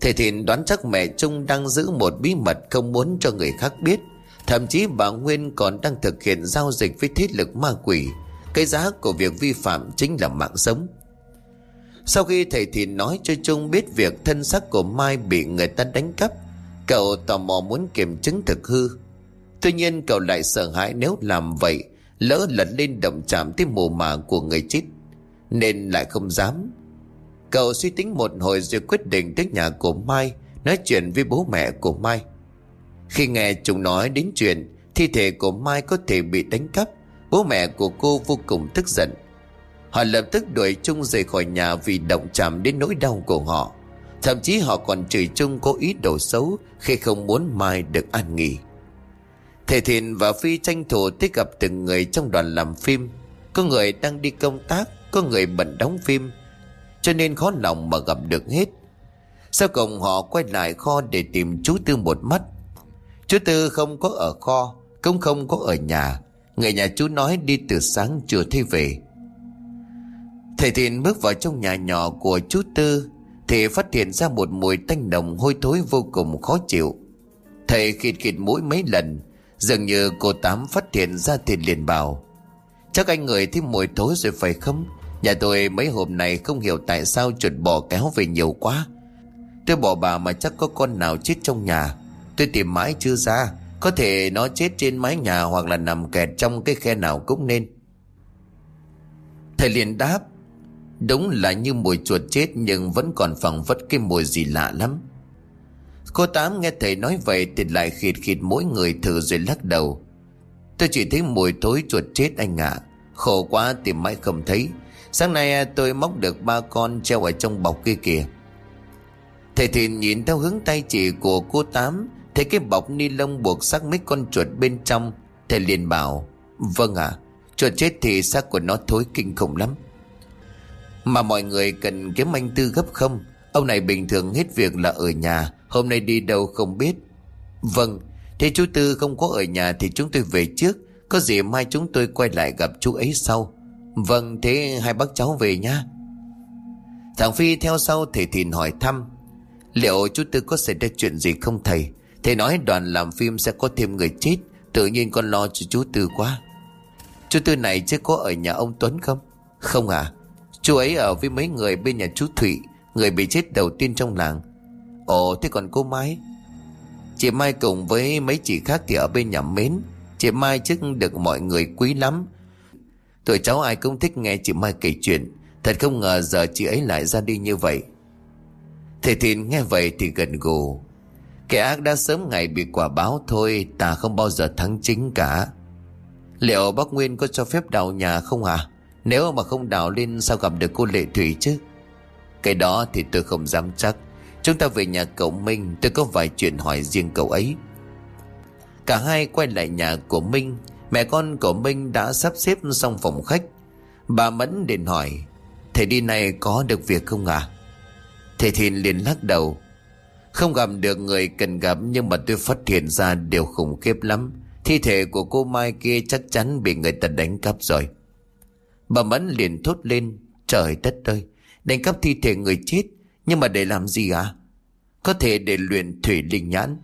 Thầy Thiện đoán chắc mẹ Trung đang giữ một bí mật không muốn cho người khác biết. Thậm chí bà Nguyên còn đang thực hiện giao dịch với thế lực ma quỷ. Cái giá của việc vi phạm chính là mạng sống. Sau khi thầy Thìn nói cho Trung biết việc thân xác của Mai bị người ta đánh cắp Cậu tò mò muốn kiểm chứng thực hư. Tuy nhiên cậu lại sợ hãi nếu làm vậy, Lỡ lật lên động chạm tới mồ mả của người chết, Nên lại không dám. Cậu suy tính một hồi rồi quyết định tới nhà của Mai, Nói chuyện với bố mẹ của Mai. Khi nghe chúng nói đến chuyện, Thi thể của Mai có thể bị đánh cắp, Bố mẹ của cô vô cùng tức giận. Họ lập tức đuổi chung rời khỏi nhà Vì động chạm đến nỗi đau của họ. Thậm chí họ còn chửi chung có ý đồ xấu Khi không muốn Mai được an nghỉ. Thầy Thiện và Phi tranh thủ tới gặp từng người trong đoàn làm phim. Có người đang đi công tác, Có người bận đóng phim. Cho nên khó lòng mà gặp được hết. Sau cùng họ quay lại kho để tìm chú Tư một mắt. Chú Tư không có ở kho, Cũng không có ở nhà. Người nhà chú nói đi từ sáng chưa thấy về. Thầy Thiện bước vào trong nhà nhỏ của chú Tư thì phát hiện ra một mùi tanh nồng hôi thối vô cùng khó chịu. Thầy khịt khịt mũi mấy lần, Dường như cô Tám phát hiện ra thì liền bảo, Chắc anh người thấy mùi thối rồi phải không? Nhà tôi mấy hôm nay không hiểu tại sao chuột bò kéo về nhiều quá. Tôi bỏ bà mà chắc có con nào chết trong nhà. Tôi tìm mãi chưa ra, Có thể nó chết trên mái nhà hoặc là nằm kẹt trong cái khe nào cũng nên. Thầy liền đáp Đúng là như mùi chuột chết nhưng vẫn còn phẳng vất cái mùi gì lạ lắm. Cô Tám nghe thầy nói vậy thì lại khịt khịt mỗi người thử rồi lắc đầu. Tôi chỉ thấy mùi thối chuột chết anh ạ. Khổ quá tìm mãi không thấy. Sáng nay tôi móc được ba con treo ở trong bọc kia kìa. Thầy thì nhìn theo hướng tay chỉ của cô Tám, Thấy cái bọc ni lông buộc xác mấy con chuột bên trong Thầy liền bảo Vâng ạ, Chuột chết thì xác của nó thối kinh khủng lắm mà mọi người cần kiếm anh Tư gấp không? Ông này bình thường hết việc là ở nhà, Hôm nay đi đâu không biết. Vâng Thế chú Tư không có ở nhà thì chúng tôi về trước. Có gì mai chúng tôi quay lại gặp chú ấy sau. Vâng thế hai bác cháu về nhá. Thằng Phi theo sau thầy Thìn hỏi thăm. Liệu chú Tư có xảy ra chuyện gì không thầy? Thầy nói đoàn làm phim sẽ có thêm người chết. Tự nhiên con lo cho chú Tư quá. Chú Tư này chứ có ở nhà ông Tuấn không? Không à? Chú ấy ở với mấy người bên nhà chú Thụy, Người bị chết đầu tiên trong làng. Ồ, thế còn cô Mai? Chị Mai cùng với mấy chị khác thì ở bên nhà Mến. Chị Mai trước được mọi người quý lắm. Tuổi cháu ai cũng thích nghe chị Mai kể chuyện. Thật không ngờ giờ chị ấy lại ra đi như vậy. Thầy Thìn nghe vậy thì gần gù. Kẻ ác đã sớm ngày bị quả báo thôi, Ta không bao giờ thắng chính cả. Liệu bác Nguyên có cho phép đào nhà không à nếu mà không đào lên sao gặp được cô Lệ Thủy chứ? Cái đó thì tôi không dám chắc. Chúng ta về nhà cậu Minh, Tôi có vài chuyện hỏi riêng cậu ấy. Cả hai quay lại nhà của Minh. Mẹ con của Minh đã sắp xếp xong phòng khách. Bà Mẫn liền hỏi, Thầy đi này có được việc không à Thầy Thìn liền lắc đầu, Không gặp được người cần gặp Nhưng mà tôi phát hiện ra điều khủng khiếp lắm. Thi thể của cô Mai kia chắc chắn bị người ta đánh cắp rồi. Bà Mẫn liền thốt lên, Trời đất ơi, Đánh cắp thi thể người chết, Nhưng mà để làm gì à Có thể để luyện thủy linh nhãn.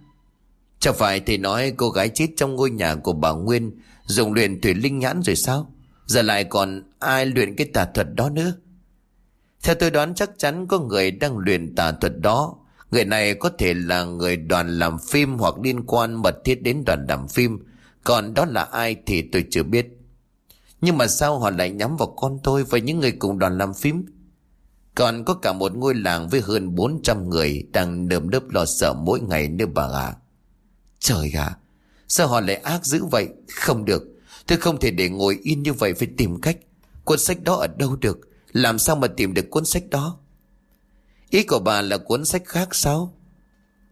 Chẳng phải thì nói cô gái chết trong ngôi nhà của bà Nguyên Dùng luyện thủy linh nhãn rồi sao? Giờ lại còn ai luyện cái tà thuật đó nữa? Theo tôi đoán chắc chắn có người đang luyện tà thuật đó. Người này có thể là người đoàn làm phim hoặc liên quan mật thiết đến đoàn làm phim. Còn đó là ai thì tôi chưa biết. Nhưng mà sao họ lại nhắm vào con tôi và những người cùng đoàn làm phim? Còn có cả một ngôi làng với hơn 400 người đang nơm nớp lo sợ mỗi ngày nữa bà ạ. Trời ạ, Sao họ lại ác dữ vậy? Không được, Tôi không thể để ngồi yên như vậy phải tìm cách. Cuốn sách đó ở đâu được? Làm sao mà tìm được cuốn sách đó? Ý của bà là cuốn sách khác sao?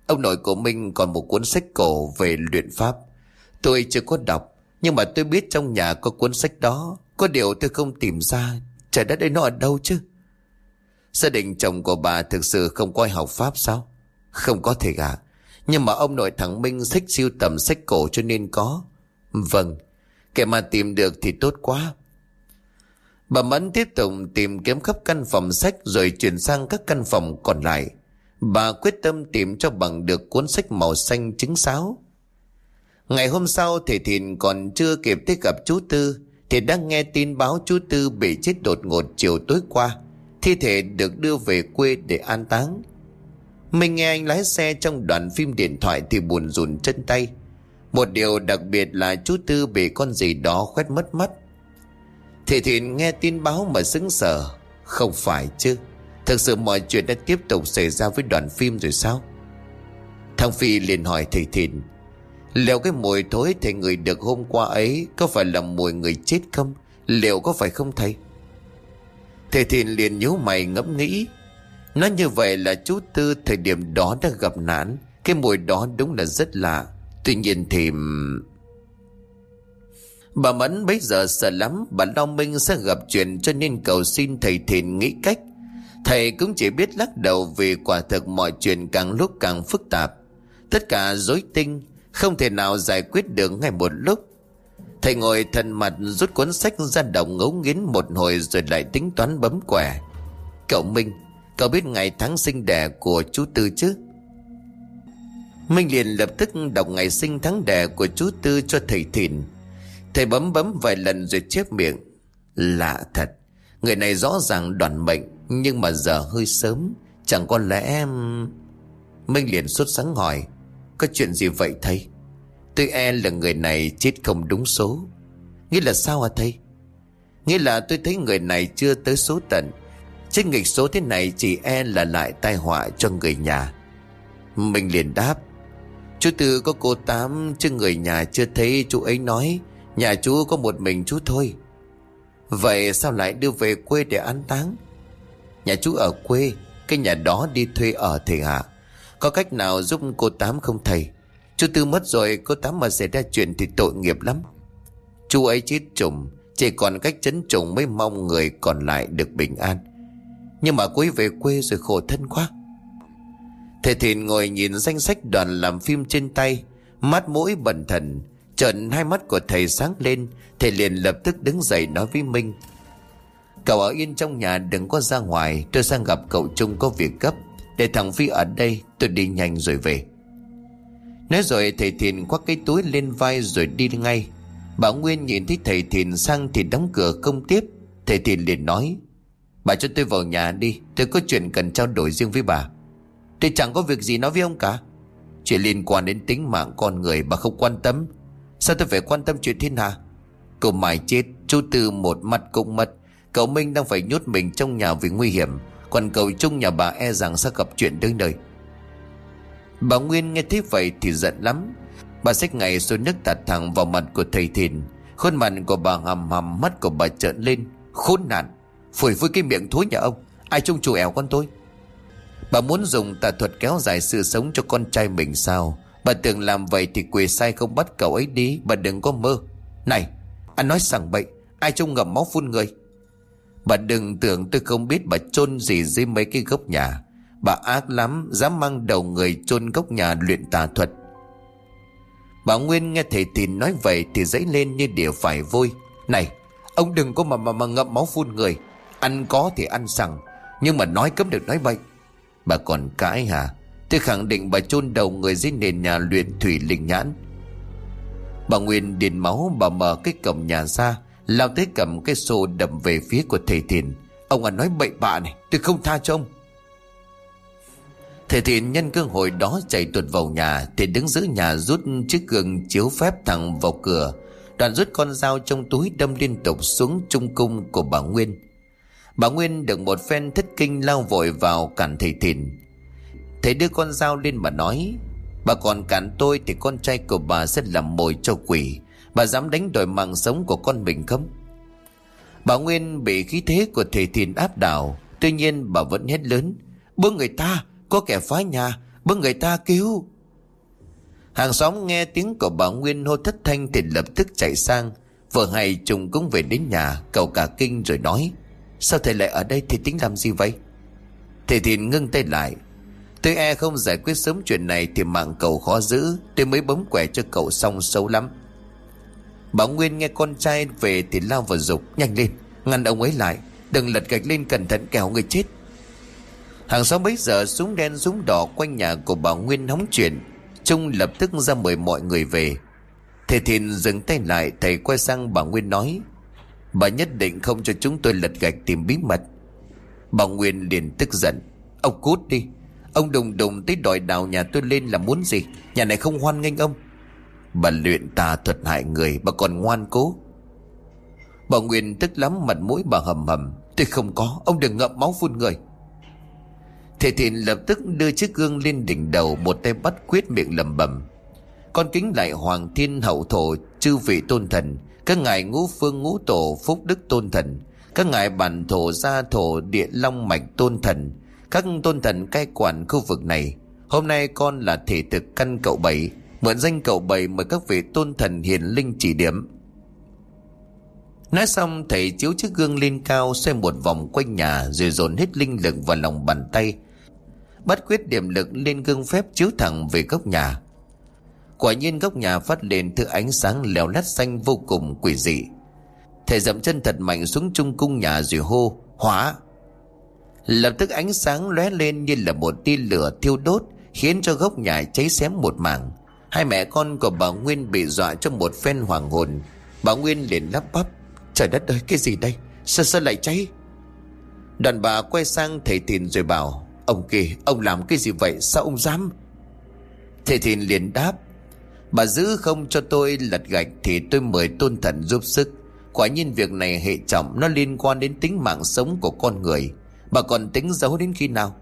Ông nội của mình còn một cuốn sách cổ về luyện pháp. Tôi chưa có đọc. Nhưng mà tôi biết trong nhà có cuốn sách đó, Có điều tôi không tìm ra Trời đất ấy nó ở đâu chứ. Gia đình chồng của bà thực sự không coi học pháp sao? Không có thể gà. Nhưng mà ông nội thằng Minh thích siêu tầm sách cổ cho nên có. Vâng Kẻ mà tìm được thì tốt quá. Bà Mẫn tiếp tục tìm kiếm khắp căn phòng sách rồi chuyển sang các căn phòng còn lại. Bà quyết tâm tìm cho bằng được cuốn sách màu xanh trứng sáo. Ngày hôm sau thầy Thìn còn chưa kịp tới gặp chú Tư, thì đang nghe tin báo chú Tư bị chết đột ngột chiều tối qua. Thi thể được đưa về quê để an táng. Mình nghe anh lái xe trong đoạn phim điện thoại thì buồn rùn chân tay. Một điều đặc biệt là chú Tư bị con gì đó khoét mất mắt. thầy Thìn nghe tin báo mà sững sờ Không phải chứ, Thực sự mọi chuyện đã tiếp tục xảy ra với đoạn phim rồi sao Thằng Phi liền hỏi thầy Thìn Liệu cái mùi thối thầy người được hôm qua ấy Có phải là mùi người chết không? Liệu có phải không thầy? Thầy Thìn liền nhíu mày ngẫm nghĩ. Nói như vậy là chú Tư thời điểm đó đã gặp nạn. Cái mùi đó đúng là rất lạ. Tuy nhiên thì Bà Mẫn bây giờ sợ lắm. Bà Long Minh sẽ gặp chuyện cho nên cầu xin thầy Thìn nghĩ cách. Thầy cũng chỉ biết lắc đầu vì quả thực mọi chuyện càng lúc càng phức tạp. Tất cả rối tinh không thể nào giải quyết được ngay một lúc. Thầy ngồi thần mặt rút cuốn sách ra đồng ngấu nghiến một hồi rồi lại tính toán bấm quẻ. Cậu Minh, Cậu biết ngày tháng sinh đẻ của chú Tư chứ? Minh liền lập tức đọc ngày sinh tháng đẻ của chú Tư cho thầy Thìn. Thầy bấm bấm vài lần rồi chép miệng. Lạ thật, Người này rõ ràng đoàn mệnh, Nhưng mà giờ hơi sớm, Chẳng có lẽ em Minh liền xuất sáng hỏi. Có chuyện gì vậy thầy? Tôi e là người này chết không đúng số. Nghĩa là sao hả thầy? Nghĩa là tôi thấy người này chưa tới số tận. Chết nghịch số thế này chỉ e là lại tai họa cho người nhà. Mình liền đáp, Chú Tư có cô Tám chứ người nhà chưa thấy chú ấy nói, Nhà chú có một mình chú thôi. Vậy sao lại đưa về quê để an táng? Nhà chú ở quê, Cái nhà đó đi thuê ở thầy hạ có cách nào giúp cô Tám không thầy? Chú Tư mất rồi, Cô Tám mà xảy ra chuyện thì tội nghiệp lắm. Chú ấy chết trùng Chỉ còn cách chấn trùng mới mong người còn lại được bình an. Nhưng mà cô ấy về quê rồi khổ thân quá. Thầy Thìn ngồi nhìn danh sách đoàn làm phim trên tay, Mắt mũi bẩn thần. Trợn hai mắt của thầy sáng lên, Thầy liền lập tức đứng dậy nói với Minh. Cậu ở yên trong nhà, đừng có ra ngoài, Tôi sang gặp cậu Trung có việc gấp. Để thằng Phi ở đây, tôi đi nhanh rồi về. Nói rồi, thầy Thìn khoác cái túi lên vai rồi đi ngay. Bà Nguyên nhìn thấy thầy Thìn sang thì đóng cửa không tiếp. Thầy Thìn liền nói, Bà cho tôi vào nhà đi, Tôi có chuyện cần trao đổi riêng với bà. Tôi chẳng có việc gì nói với ông cả. Chuyện liên quan đến tính mạng con người bà không quan tâm. Sao tôi phải quan tâm chuyện thiên hạ? Cậu Mai chết, Chú Tư một mặt cũng mất. Cậu Minh đang phải nhốt mình trong nhà vì nguy hiểm. Còn cậu chung nhà bà e rằng sẽ gặp chuyện đương đời. Bà Nguyên nghe thấy vậy thì giận lắm. Bà xách ngày xô nước tạt thẳng vào mặt của thầy Thìn Khuôn mặt của bà hầm hầm mắt của bà trợn lên. Khốn nạn, Phủi với cái miệng thối nhà ông. Ai trông chủ ẻo con tôi? Bà muốn dùng tà thuật kéo dài sự sống cho con trai mình sao? Bà tưởng làm vậy thì quỳ sai không bắt cậu ấy đi. Bà đừng có mơ. Này, anh nói sằng bậy, Ai trông ngậm máu phun người? Bà đừng tưởng tôi không biết bà chôn gì dưới mấy cái gốc nhà. Bà ác lắm Dám mang đầu người chôn gốc nhà luyện tà thuật. Bà Nguyên nghe thầy tin nói vậy Thì dãy lên như địa phải vôi. Này ông đừng có mà mà, mà ngậm máu phun người. Ăn có thì ăn sằng Nhưng mà nói cấm được nói bậy. Bà còn cãi hả? Tôi khẳng định bà chôn đầu người dưới nền nhà luyện thủy linh nhãn. Bà Nguyên điền máu bà mở cái cổng nhà ra. Lao tới cầm cái xô đập về phía của thầy Thiền. Ông à nói bậy bạ này, Tôi không tha cho ông. Thầy Thiền nhân cơ hội đó chạy tuột vào nhà, Thì đứng giữa nhà rút chiếc gương chiếu phép thẳng vào cửa. Đoạn rút con dao trong túi đâm liên tục xuống trung cung của bà Nguyên. Bà Nguyên được một phen thất kinh lao vội vào cản thầy Thiền. Thầy đưa con dao lên mà nói, Bà còn cản tôi thì con trai của bà sẽ làm mồi cho quỷ. Bà dám đánh đổi mạng sống của con mình không? Bà Nguyên bị khí thế của thầy thiền áp đảo. Tuy nhiên, bà vẫn hét lớn. Bưng người ta, Có kẻ phá nhà. Bưng người ta cứu. Hàng xóm nghe tiếng của bà Nguyên hô thất thanh Thì lập tức chạy sang. Vợ hay trùng cũng về đến nhà, Cầu cả kinh rồi nói, Sao thầy lại ở đây? Thì tính làm gì vậy? Thầy thiền ngưng tay lại. Tôi e không giải quyết sớm chuyện này Thì mạng cậu khó giữ. Tôi mới bấm quẻ cho cậu xong xấu lắm. Bảo Nguyên nghe con trai về Thì lao vào dục, Nhanh lên, Ngăn ông ấy lại, Đừng lật gạch lên cẩn thận kẻo người chết. Hàng xóm bấy giờ súng đen súng đỏ Quanh nhà của Bảo Nguyên hóng chuyện. Trung lập tức ra mời mọi người về. Thầy Thìn dừng tay lại, Thầy quay sang bà Nguyên nói, Bà nhất định không cho chúng tôi lật gạch tìm bí mật. Bà Nguyên liền tức giận, Ông cút đi, Ông đùng đùng tới đòi đào nhà tôi lên là muốn gì? Nhà này không hoan nghênh ông. Bà luyện tà thuật hại người, Bà còn ngoan cố. Bà Nguyên tức lắm, mặt mũi bà hầm hầm. Tôi không có, Ông đừng ngậm máu phun người. Thầy Thìn lập tức đưa chiếc gương lên đỉnh đầu, Một tay bắt quyết miệng lầm bầm Con kính lại hoàng thiên hậu thổ, Chư vị tôn thần. Các ngài ngũ phương ngũ tổ, phúc đức tôn thần. Các ngài bản thổ, gia thổ, địa long mạch tôn thần. Các tôn thần cai quản khu vực này. Hôm nay con là thể thực căn cậu bảy. Mượn danh cậu bảy mời các vị tôn thần hiền linh chỉ điểm. Nói xong, thầy chiếu chiếc gương lên cao Xoay một vòng quanh nhà, Rồi dồn hết linh lực vào lòng bàn tay. Bắt quyết điểm lực lên gương phép chiếu thẳng về góc nhà. Quả nhiên góc nhà phát lên thứ ánh sáng lèo lát xanh vô cùng quỷ dị. Thầy dậm chân thật mạnh xuống trung cung nhà rồi hô Hỏa Lập tức ánh sáng lóe lên như là một tia lửa thiêu đốt, Khiến cho góc nhà cháy xém một mảng. Hai mẹ con của bà Nguyên bị dọa trong một phen hoàng hồn. Bà Nguyên liền lắp bắp, Trời đất ơi, cái gì đây? Sao sao lại cháy? Đoàn bà quay sang thầy Thìn rồi bảo, Ông kia ông làm cái gì vậy? Sao ông dám? Thầy Thìn liền đáp, Bà giữ không cho tôi lật gạch Thì tôi mời tôn thần giúp sức. Quả nhiên việc này hệ trọng, Nó liên quan đến tính mạng sống của con người. Bà còn tính giấu đến khi nào?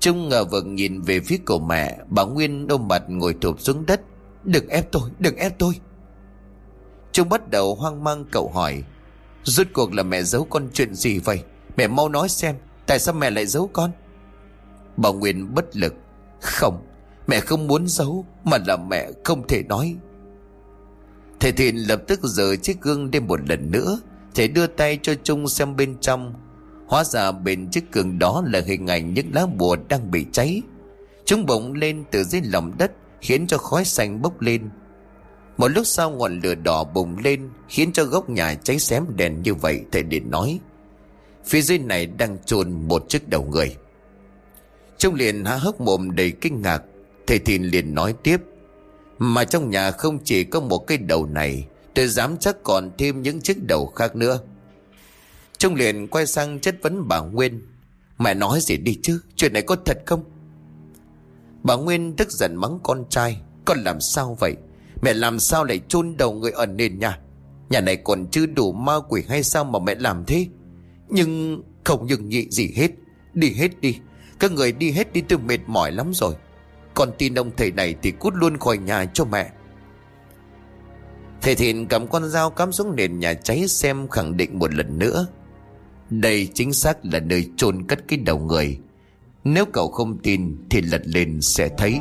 Trung ngờ vực nhìn về phía cổ mẹ Bà Nguyên ôm mặt ngồi thụp xuống đất. Đừng ép tôi, đừng ép tôi. Trung bắt đầu hoang mang cậu hỏi Rốt cuộc là mẹ giấu con chuyện gì vậy? Mẹ mau nói xem Tại sao mẹ lại giấu con? Bà Nguyên bất lực Không Mẹ không muốn giấu Mà là mẹ không thể nói. Thầy Thìn lập tức rời chiếc gương đêm một lần nữa Thầy đưa tay cho Trung xem bên trong. Hóa ra bên chiếc cường đó là hình ảnh những lá bùa đang bị cháy. Chúng bỗng lên từ dưới lòng đất, Khiến cho khói xanh bốc lên. Một lúc sau ngọn lửa đỏ bùng lên, Khiến cho góc nhà cháy xém đèn như vậy, Thầy Điện nói. Phía dưới này đang chôn một chiếc đầu người. Trung liền há hốc mồm đầy kinh ngạc. Thầy Thìn liền nói tiếp. Mà trong nhà không chỉ có một cái đầu này, Tôi dám chắc còn thêm những chiếc đầu khác nữa. Trung liền quay sang chất vấn bà Nguyên. Mẹ nói gì đi chứ? Chuyện này có thật không? Bà Nguyên tức giận mắng con trai. Con làm sao vậy? Mẹ làm sao lại chôn đầu người ở nền nhà? Nhà này còn chưa đủ ma quỷ hay sao mà mẹ làm thế? Nhưng không nhường nhị gì hết. Đi hết đi. Các người đi hết đi tôi mệt mỏi lắm rồi. Còn tin ông thầy này thì cút luôn khỏi nhà cho mẹ. Thầy Thìn cầm con dao cắm xuống nền nhà cháy xem khẳng định một lần nữa đây chính xác là nơi chôn cất cái đầu người. Nếu cậu không tin Thì lật lên sẽ thấy.